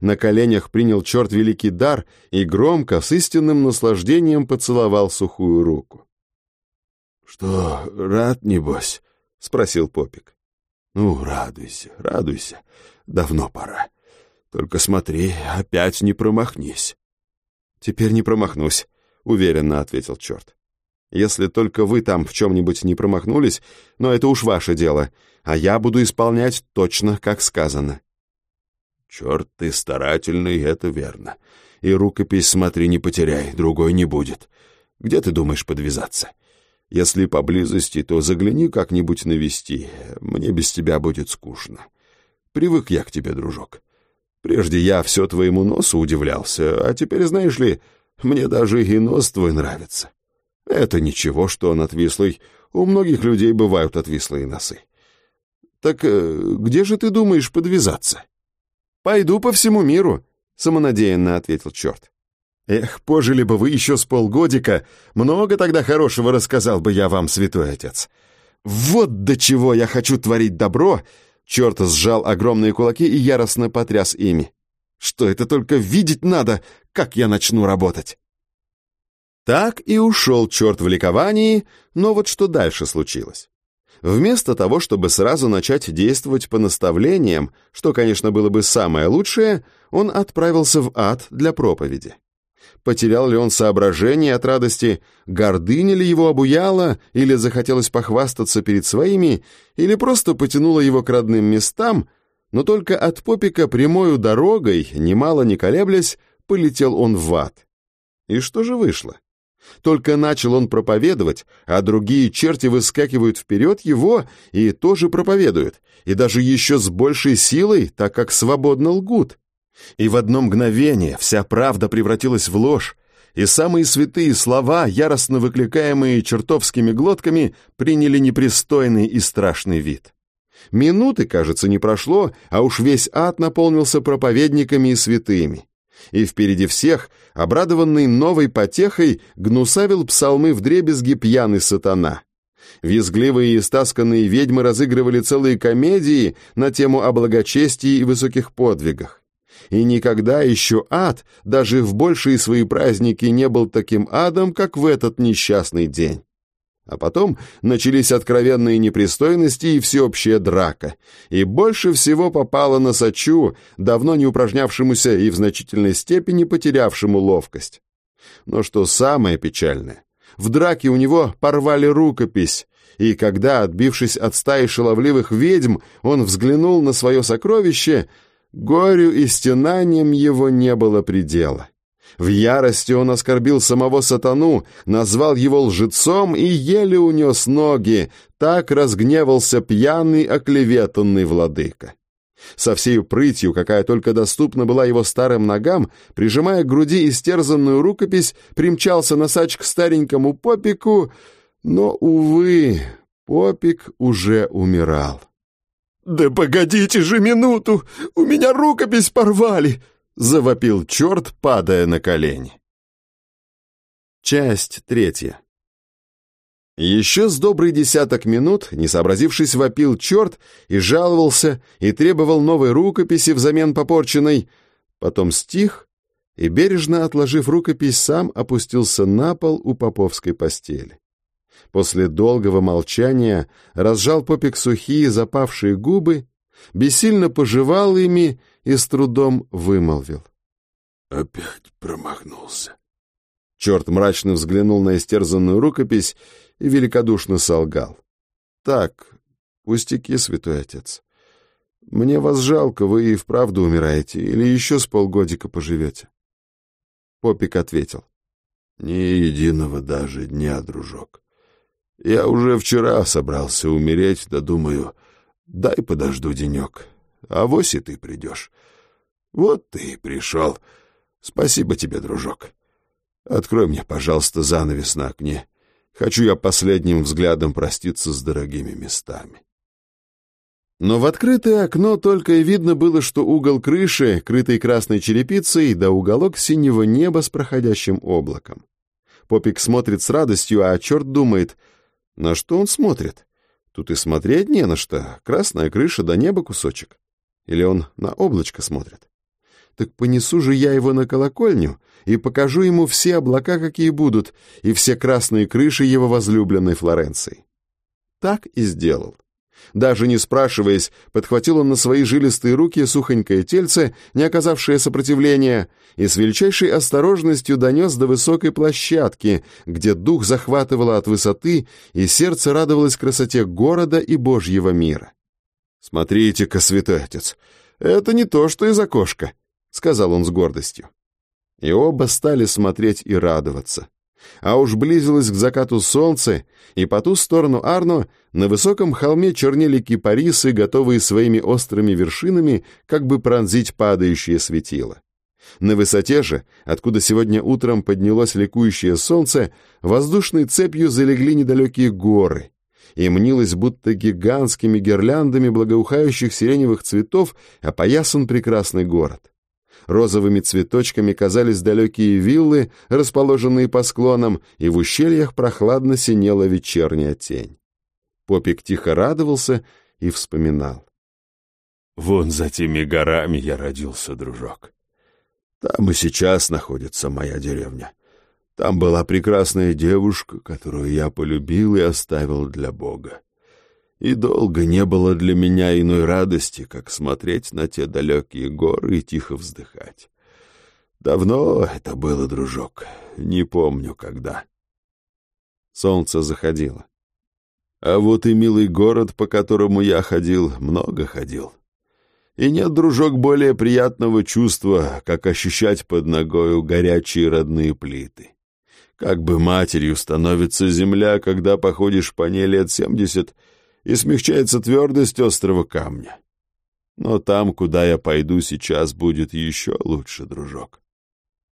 На коленях принял черт великий дар и громко, с истинным наслаждением поцеловал сухую руку. — Что, рад, небось? — спросил Попик. — Ну, радуйся, радуйся. Давно пора. Только смотри, опять не промахнись. — Теперь не промахнусь, — уверенно ответил черт. Если только вы там в чем-нибудь не промахнулись, но это уж ваше дело, а я буду исполнять точно, как сказано». «Черт ты старательный, это верно. И рукопись, смотри, не потеряй, другой не будет. Где ты думаешь подвязаться? Если поблизости, то загляни как-нибудь навести. Мне без тебя будет скучно. Привык я к тебе, дружок. Прежде я все твоему носу удивлялся, а теперь, знаешь ли, мне даже и нос твой нравится». Это ничего, что он отвислый. У многих людей бывают отвислые носы. Так э, где же ты думаешь подвязаться? Пойду по всему миру, самонадеянно ответил черт. Эх, пожили бы вы еще с полгодика, много тогда хорошего рассказал бы я вам, святой отец. Вот до чего я хочу творить добро! Черт сжал огромные кулаки и яростно потряс ими. Что это только видеть надо, как я начну работать. Так и ушел черт в ликовании, но вот что дальше случилось. Вместо того, чтобы сразу начать действовать по наставлениям, что, конечно, было бы самое лучшее, он отправился в ад для проповеди. Потерял ли он соображение от радости, гордыня ли его обуяла, или захотелось похвастаться перед своими, или просто потянуло его к родным местам, но только от попика прямою дорогой, немало не колеблясь, полетел он в ад. И что же вышло? Только начал он проповедовать, а другие черти выскакивают вперед его и тоже проповедуют, и даже еще с большей силой, так как свободно лгут. И в одно мгновение вся правда превратилась в ложь, и самые святые слова, яростно выкликаемые чертовскими глотками, приняли непристойный и страшный вид. Минуты, кажется, не прошло, а уж весь ад наполнился проповедниками и святыми и впереди всех, обрадованный новой потехой, гнусавил псалмы вдребезги пьяный сатана. Визгливые и стасканные ведьмы разыгрывали целые комедии на тему о благочестии и высоких подвигах. И никогда еще ад, даже в большие свои праздники, не был таким адом, как в этот несчастный день. А потом начались откровенные непристойности и всеобщая драка. И больше всего попало на Сачу, давно не упражнявшемуся и в значительной степени потерявшему ловкость. Но что самое печальное, в драке у него порвали рукопись, и когда, отбившись от стаи шаловливых ведьм, он взглянул на свое сокровище, горю и стенанием его не было предела. В ярости он оскорбил самого сатану, назвал его лжецом и еле унес ноги, так разгневался пьяный оклеветанный владыка. Со всей прытью, какая только доступна была его старым ногам, прижимая к груди истерзанную рукопись, примчался носач к старенькому попику, но, увы, попик уже умирал. «Да погодите же минуту! У меня рукопись порвали!» — завопил черт, падая на колени. Часть третья. Еще с добрый десяток минут, не сообразившись, вопил черт и жаловался, и требовал новой рукописи взамен попорченной. Потом стих и, бережно отложив рукопись, сам опустился на пол у поповской постели. После долгого молчания разжал попик сухие запавшие губы, бессильно пожевал ими и с трудом вымолвил. «Опять промахнулся». Черт мрачно взглянул на истерзанную рукопись и великодушно солгал. «Так, пустяки, святой отец. Мне вас жалко, вы и вправду умираете, или еще с полгодика поживете?» Попик ответил. «Ни единого даже дня, дружок. Я уже вчера собрался умереть, да думаю, дай подожду денек, а вось и ты придешь. Вот ты и пришел. Спасибо тебе, дружок. Открой мне, пожалуйста, занавес на окне. Хочу я последним взглядом проститься с дорогими местами. Но в открытое окно только и видно было, что угол крыши, крытый красной черепицей, да уголок синего неба с проходящим облаком. Попик смотрит с радостью, а черт думает — на что он смотрит? Тут и смотреть не на что. Красная крыша до неба кусочек. Или он на облачко смотрит? Так понесу же я его на колокольню и покажу ему все облака, какие будут, и все красные крыши его возлюбленной Флоренции. Так и сделал. Даже не спрашиваясь, подхватил он на свои жилистые руки сухонькое тельце, не оказавшее сопротивления, и с величайшей осторожностью донес до высокой площадки, где дух захватывало от высоты, и сердце радовалось красоте города и Божьего мира. «Смотрите-ка, святой отец, это не то, что из окошка», — сказал он с гордостью. И оба стали смотреть и радоваться. А уж близилось к закату солнце, и по ту сторону Арно на высоком холме чернели кипарисы, готовые своими острыми вершинами как бы пронзить падающее светило. На высоте же, откуда сегодня утром поднялось ликующее солнце, воздушной цепью залегли недалекие горы, и мнилось, будто гигантскими гирляндами благоухающих сиреневых цветов опоясан прекрасный город. Розовыми цветочками казались далекие виллы, расположенные по склонам, и в ущельях прохладно синела вечерняя тень. Попик тихо радовался и вспоминал. «Вон за теми горами я родился, дружок. Там и сейчас находится моя деревня. Там была прекрасная девушка, которую я полюбил и оставил для Бога и долго не было для меня иной радости, как смотреть на те далекие горы и тихо вздыхать. Давно это было, дружок, не помню когда. Солнце заходило. А вот и милый город, по которому я ходил, много ходил. И нет, дружок, более приятного чувства, как ощущать под ногою горячие родные плиты. Как бы матерью становится земля, когда походишь по ней лет семьдесят — и смягчается твердость острого камня. Но там, куда я пойду сейчас, будет еще лучше, дружок.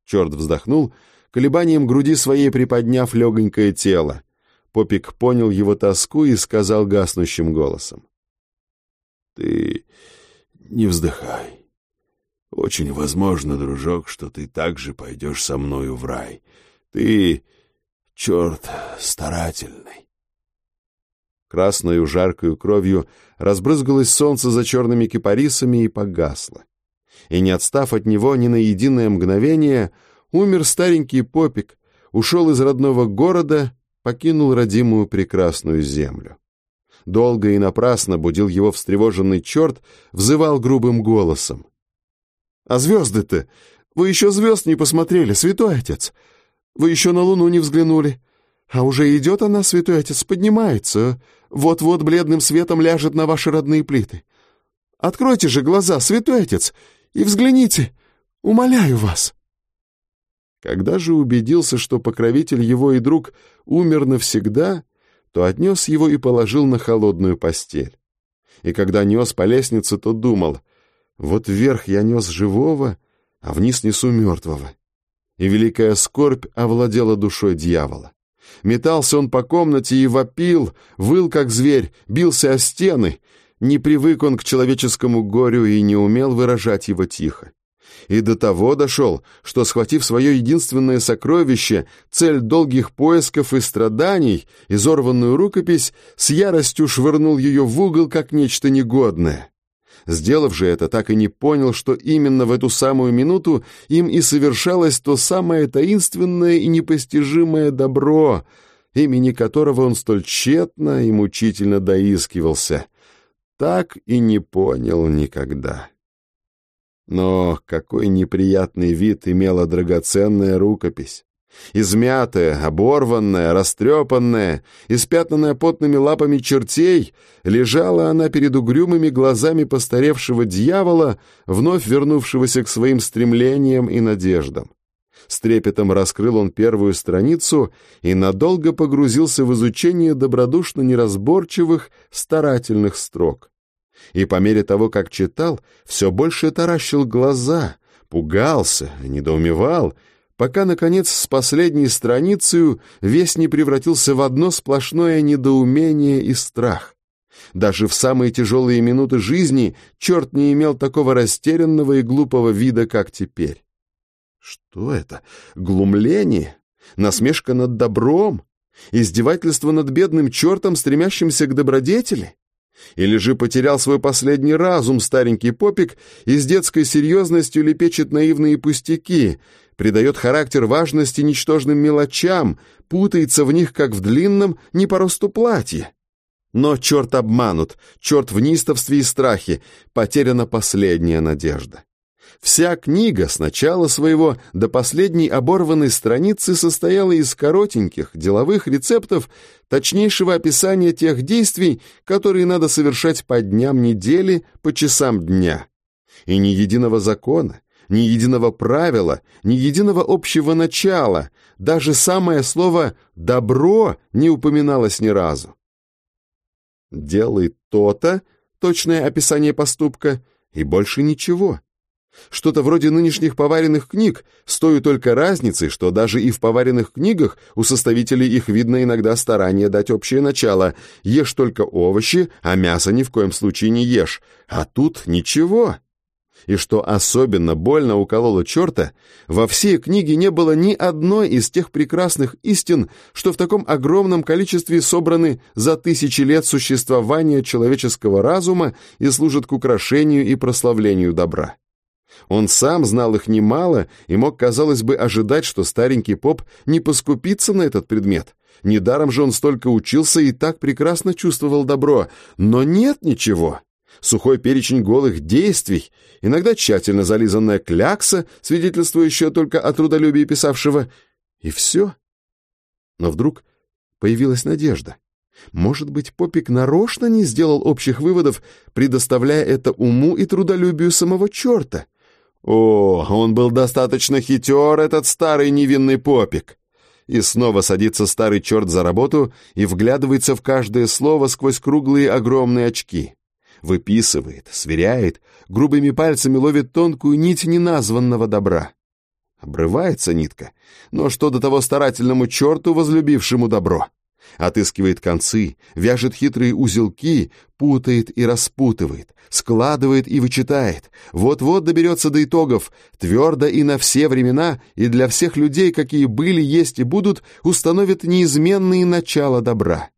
Черт вздохнул, колебанием груди своей приподняв легонькое тело. Попик понял его тоску и сказал гаснущим голосом. «Ты не вздыхай. Очень возможно, дружок, что ты также пойдешь со мною в рай. Ты, черт, старательный. Красною жаркою кровью разбрызгалось солнце за черными кипарисами и погасло. И не отстав от него ни на единое мгновение, умер старенький попик, ушел из родного города, покинул родимую прекрасную землю. Долго и напрасно будил его встревоженный черт, взывал грубым голосом. «А звезды-то? Вы еще звезд не посмотрели, святой отец! Вы еще на луну не взглянули! А уже идет она, святой отец, поднимается, вот-вот бледным светом ляжет на ваши родные плиты. Откройте же глаза, святой отец, и взгляните, умоляю вас. Когда же убедился, что покровитель его и друг умер навсегда, то отнес его и положил на холодную постель. И когда нес по лестнице, то думал, вот вверх я нес живого, а вниз несу мертвого. И великая скорбь овладела душой дьявола. Метался он по комнате и вопил, выл как зверь, бился о стены. Не привык он к человеческому горю и не умел выражать его тихо. И до того дошел, что, схватив свое единственное сокровище, цель долгих поисков и страданий, изорванную рукопись, с яростью швырнул ее в угол, как нечто негодное. Сделав же это, так и не понял, что именно в эту самую минуту им и совершалось то самое таинственное и непостижимое добро, имени которого он столь тщетно и мучительно доискивался. Так и не понял никогда. Но какой неприятный вид имела драгоценная рукопись. Измятая, оборванная, растрепанная, испятнанная потными лапами чертей, лежала она перед угрюмыми глазами постаревшего дьявола, вновь вернувшегося к своим стремлениям и надеждам. С трепетом раскрыл он первую страницу и надолго погрузился в изучение добродушно неразборчивых, старательных строк. И по мере того, как читал, все больше таращил глаза, пугался, недоумевал — пока, наконец, с последней страницей весь не превратился в одно сплошное недоумение и страх. Даже в самые тяжелые минуты жизни черт не имел такого растерянного и глупого вида, как теперь. Что это? Глумление? Насмешка над добром? Издевательство над бедным чертом, стремящимся к добродетели? Или же потерял свой последний разум старенький попик и с детской серьезностью лепечет наивные пустяки, придает характер важности ничтожным мелочам, путается в них, как в длинном, не по росту платье. Но черт обманут, черт в неистовстве и страхе, потеряна последняя надежда. Вся книга с начала своего до последней оборванной страницы состояла из коротеньких деловых рецептов, точнейшего описания тех действий, которые надо совершать по дням недели, по часам дня. И ни единого закона, ни единого правила, ни единого общего начала, даже самое слово «добро» не упоминалось ни разу. «Делай то-то», точное описание поступка, и больше ничего. Что-то вроде нынешних поваренных книг, с той только разницей, что даже и в поваренных книгах у составителей их видно иногда старание дать общее начало. Ешь только овощи, а мясо ни в коем случае не ешь. А тут ничего. И что особенно больно укололо черта, во всей книге не было ни одной из тех прекрасных истин, что в таком огромном количестве собраны за тысячи лет существования человеческого разума и служат к украшению и прославлению добра. Он сам знал их немало и мог, казалось бы, ожидать, что старенький поп не поскупится на этот предмет. Недаром же он столько учился и так прекрасно чувствовал добро. Но нет ничего сухой перечень голых действий, иногда тщательно зализанная клякса, свидетельствующая только о трудолюбии писавшего, и все. Но вдруг появилась надежда. Может быть, Попик нарочно не сделал общих выводов, предоставляя это уму и трудолюбию самого черта? О, он был достаточно хитер, этот старый невинный Попик. И снова садится старый черт за работу и вглядывается в каждое слово сквозь круглые огромные очки выписывает, сверяет, грубыми пальцами ловит тонкую нить неназванного добра. Обрывается нитка, но что до того старательному черту, возлюбившему добро? Отыскивает концы, вяжет хитрые узелки, путает и распутывает, складывает и вычитает. Вот-вот доберется до итогов, твердо и на все времена, и для всех людей, какие были, есть и будут, установит неизменные начала добра.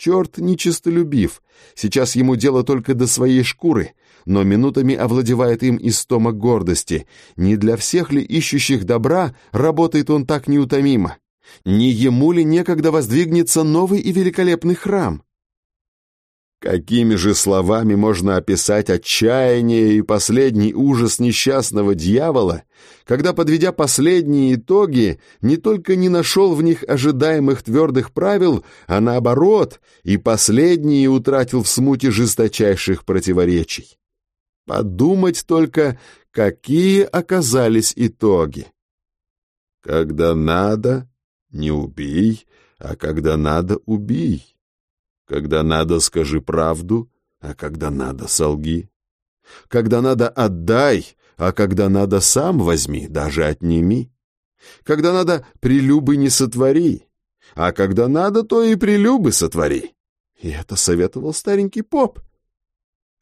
Черт нечистолюбив. Сейчас ему дело только до своей шкуры, но минутами овладевает им истома гордости. Не для всех ли ищущих добра работает он так неутомимо? Не ему ли некогда воздвигнется новый и великолепный храм? Какими же словами можно описать отчаяние и последний ужас несчастного дьявола, когда, подведя последние итоги, не только не нашел в них ожидаемых твердых правил, а наоборот, и последние утратил в смуте жесточайших противоречий? Подумать только, какие оказались итоги. Когда надо, не убей, а когда надо, убей. Когда надо, скажи правду, а когда надо, солги. Когда надо, отдай, а когда надо, сам возьми, даже отними. Когда надо, прелюбы не сотвори, а когда надо, то и прелюбы сотвори. И это советовал старенький поп.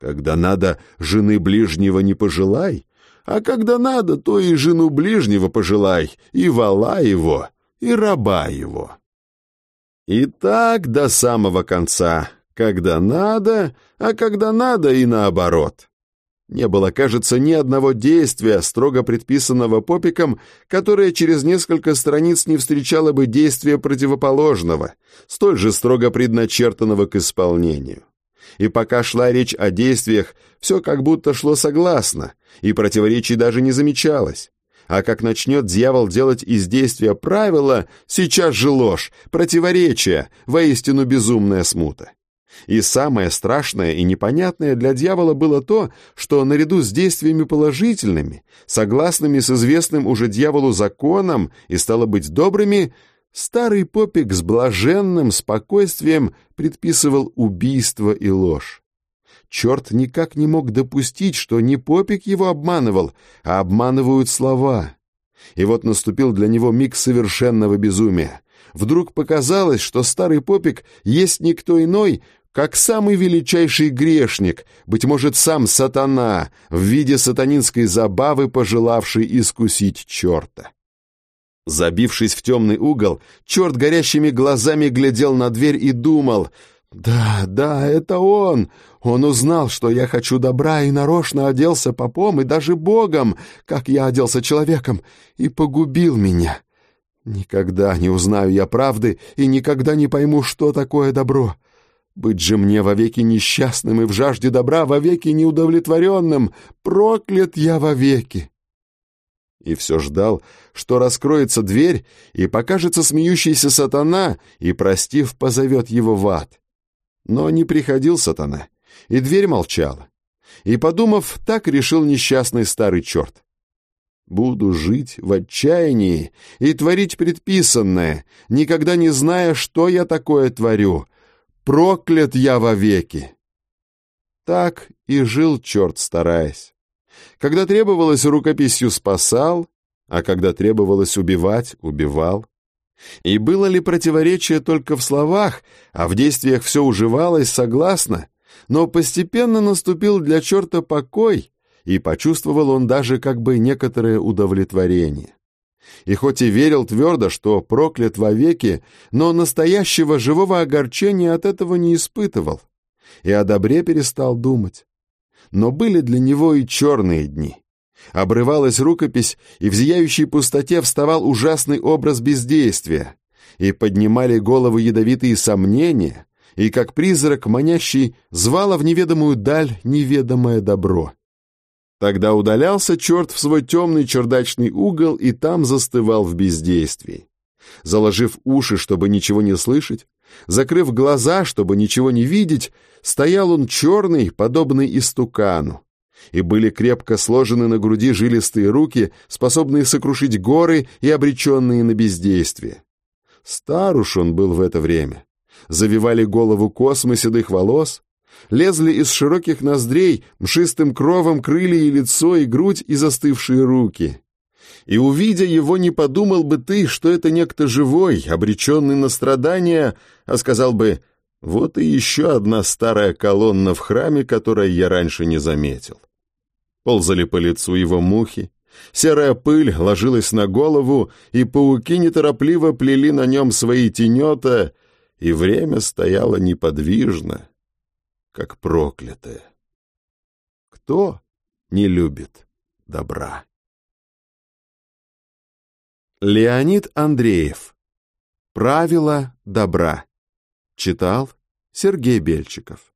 Когда надо, жены ближнего не пожелай, а когда надо, то и жену ближнего пожелай, и вала его, и раба его. И так до самого конца, когда надо, а когда надо и наоборот. Не было, кажется, ни одного действия, строго предписанного попиком, которое через несколько страниц не встречало бы действия противоположного, столь же строго предначертанного к исполнению. И пока шла речь о действиях, все как будто шло согласно, и противоречий даже не замечалось. А как начнет дьявол делать из действия правила, сейчас же ложь, противоречие, воистину безумная смута. И самое страшное и непонятное для дьявола было то, что наряду с действиями положительными, согласными с известным уже дьяволу законом и, стало быть, добрыми, старый попик с блаженным спокойствием предписывал убийство и ложь. Черт никак не мог допустить, что не попик его обманывал, а обманывают слова. И вот наступил для него миг совершенного безумия. Вдруг показалось, что старый попик есть никто иной, как самый величайший грешник, быть может, сам сатана, в виде сатанинской забавы, пожелавший искусить черта. Забившись в темный угол, черт горящими глазами глядел на дверь и думал, «Да, да, это он! Он узнал, что я хочу добра, и нарочно оделся попом и даже богом, как я оделся человеком, и погубил меня. Никогда не узнаю я правды и никогда не пойму, что такое добро. Быть же мне вовеки несчастным и в жажде добра вовеки неудовлетворенным. Проклят я вовеки!» и все ждал, что раскроется дверь, и покажется смеющийся сатана, и, простив, позовет его в ад. Но не приходил сатана, и дверь молчала. И, подумав, так решил несчастный старый черт. Буду жить в отчаянии и творить предписанное, никогда не зная, что я такое творю. Проклят я вовеки. Так и жил черт, стараясь. Когда требовалось рукописью спасал, а когда требовалось убивать, убивал. И было ли противоречие только в словах, а в действиях все уживалось согласно, но постепенно наступил для черта покой, и почувствовал он даже как бы некоторое удовлетворение. И хоть и верил твердо, что проклят вовеки, но настоящего живого огорчения от этого не испытывал, и о добре перестал думать но были для него и черные дни. Обрывалась рукопись, и в зияющей пустоте вставал ужасный образ бездействия, и поднимали головы ядовитые сомнения, и, как призрак манящий, звало в неведомую даль неведомое добро. Тогда удалялся черт в свой темный чердачный угол и там застывал в бездействии. Заложив уши, чтобы ничего не слышать, закрыв глаза, чтобы ничего не видеть, стоял он черный, подобный истукану. И были крепко сложены на груди жилистые руки, способные сокрушить горы и обреченные на бездействие. Стар уж он был в это время. Завивали голову космы седых волос, лезли из широких ноздрей, мшистым кровом крыли и лицо, и грудь, и застывшие руки и, увидя его, не подумал бы ты, что это некто живой, обреченный на страдания, а сказал бы, вот и еще одна старая колонна в храме, которую я раньше не заметил. Ползали по лицу его мухи, серая пыль ложилась на голову, и пауки неторопливо плели на нем свои тенета, и время стояло неподвижно, как проклятое. Кто не любит добра? Леонид Андреев. Правила добра. Читал Сергей Бельчиков.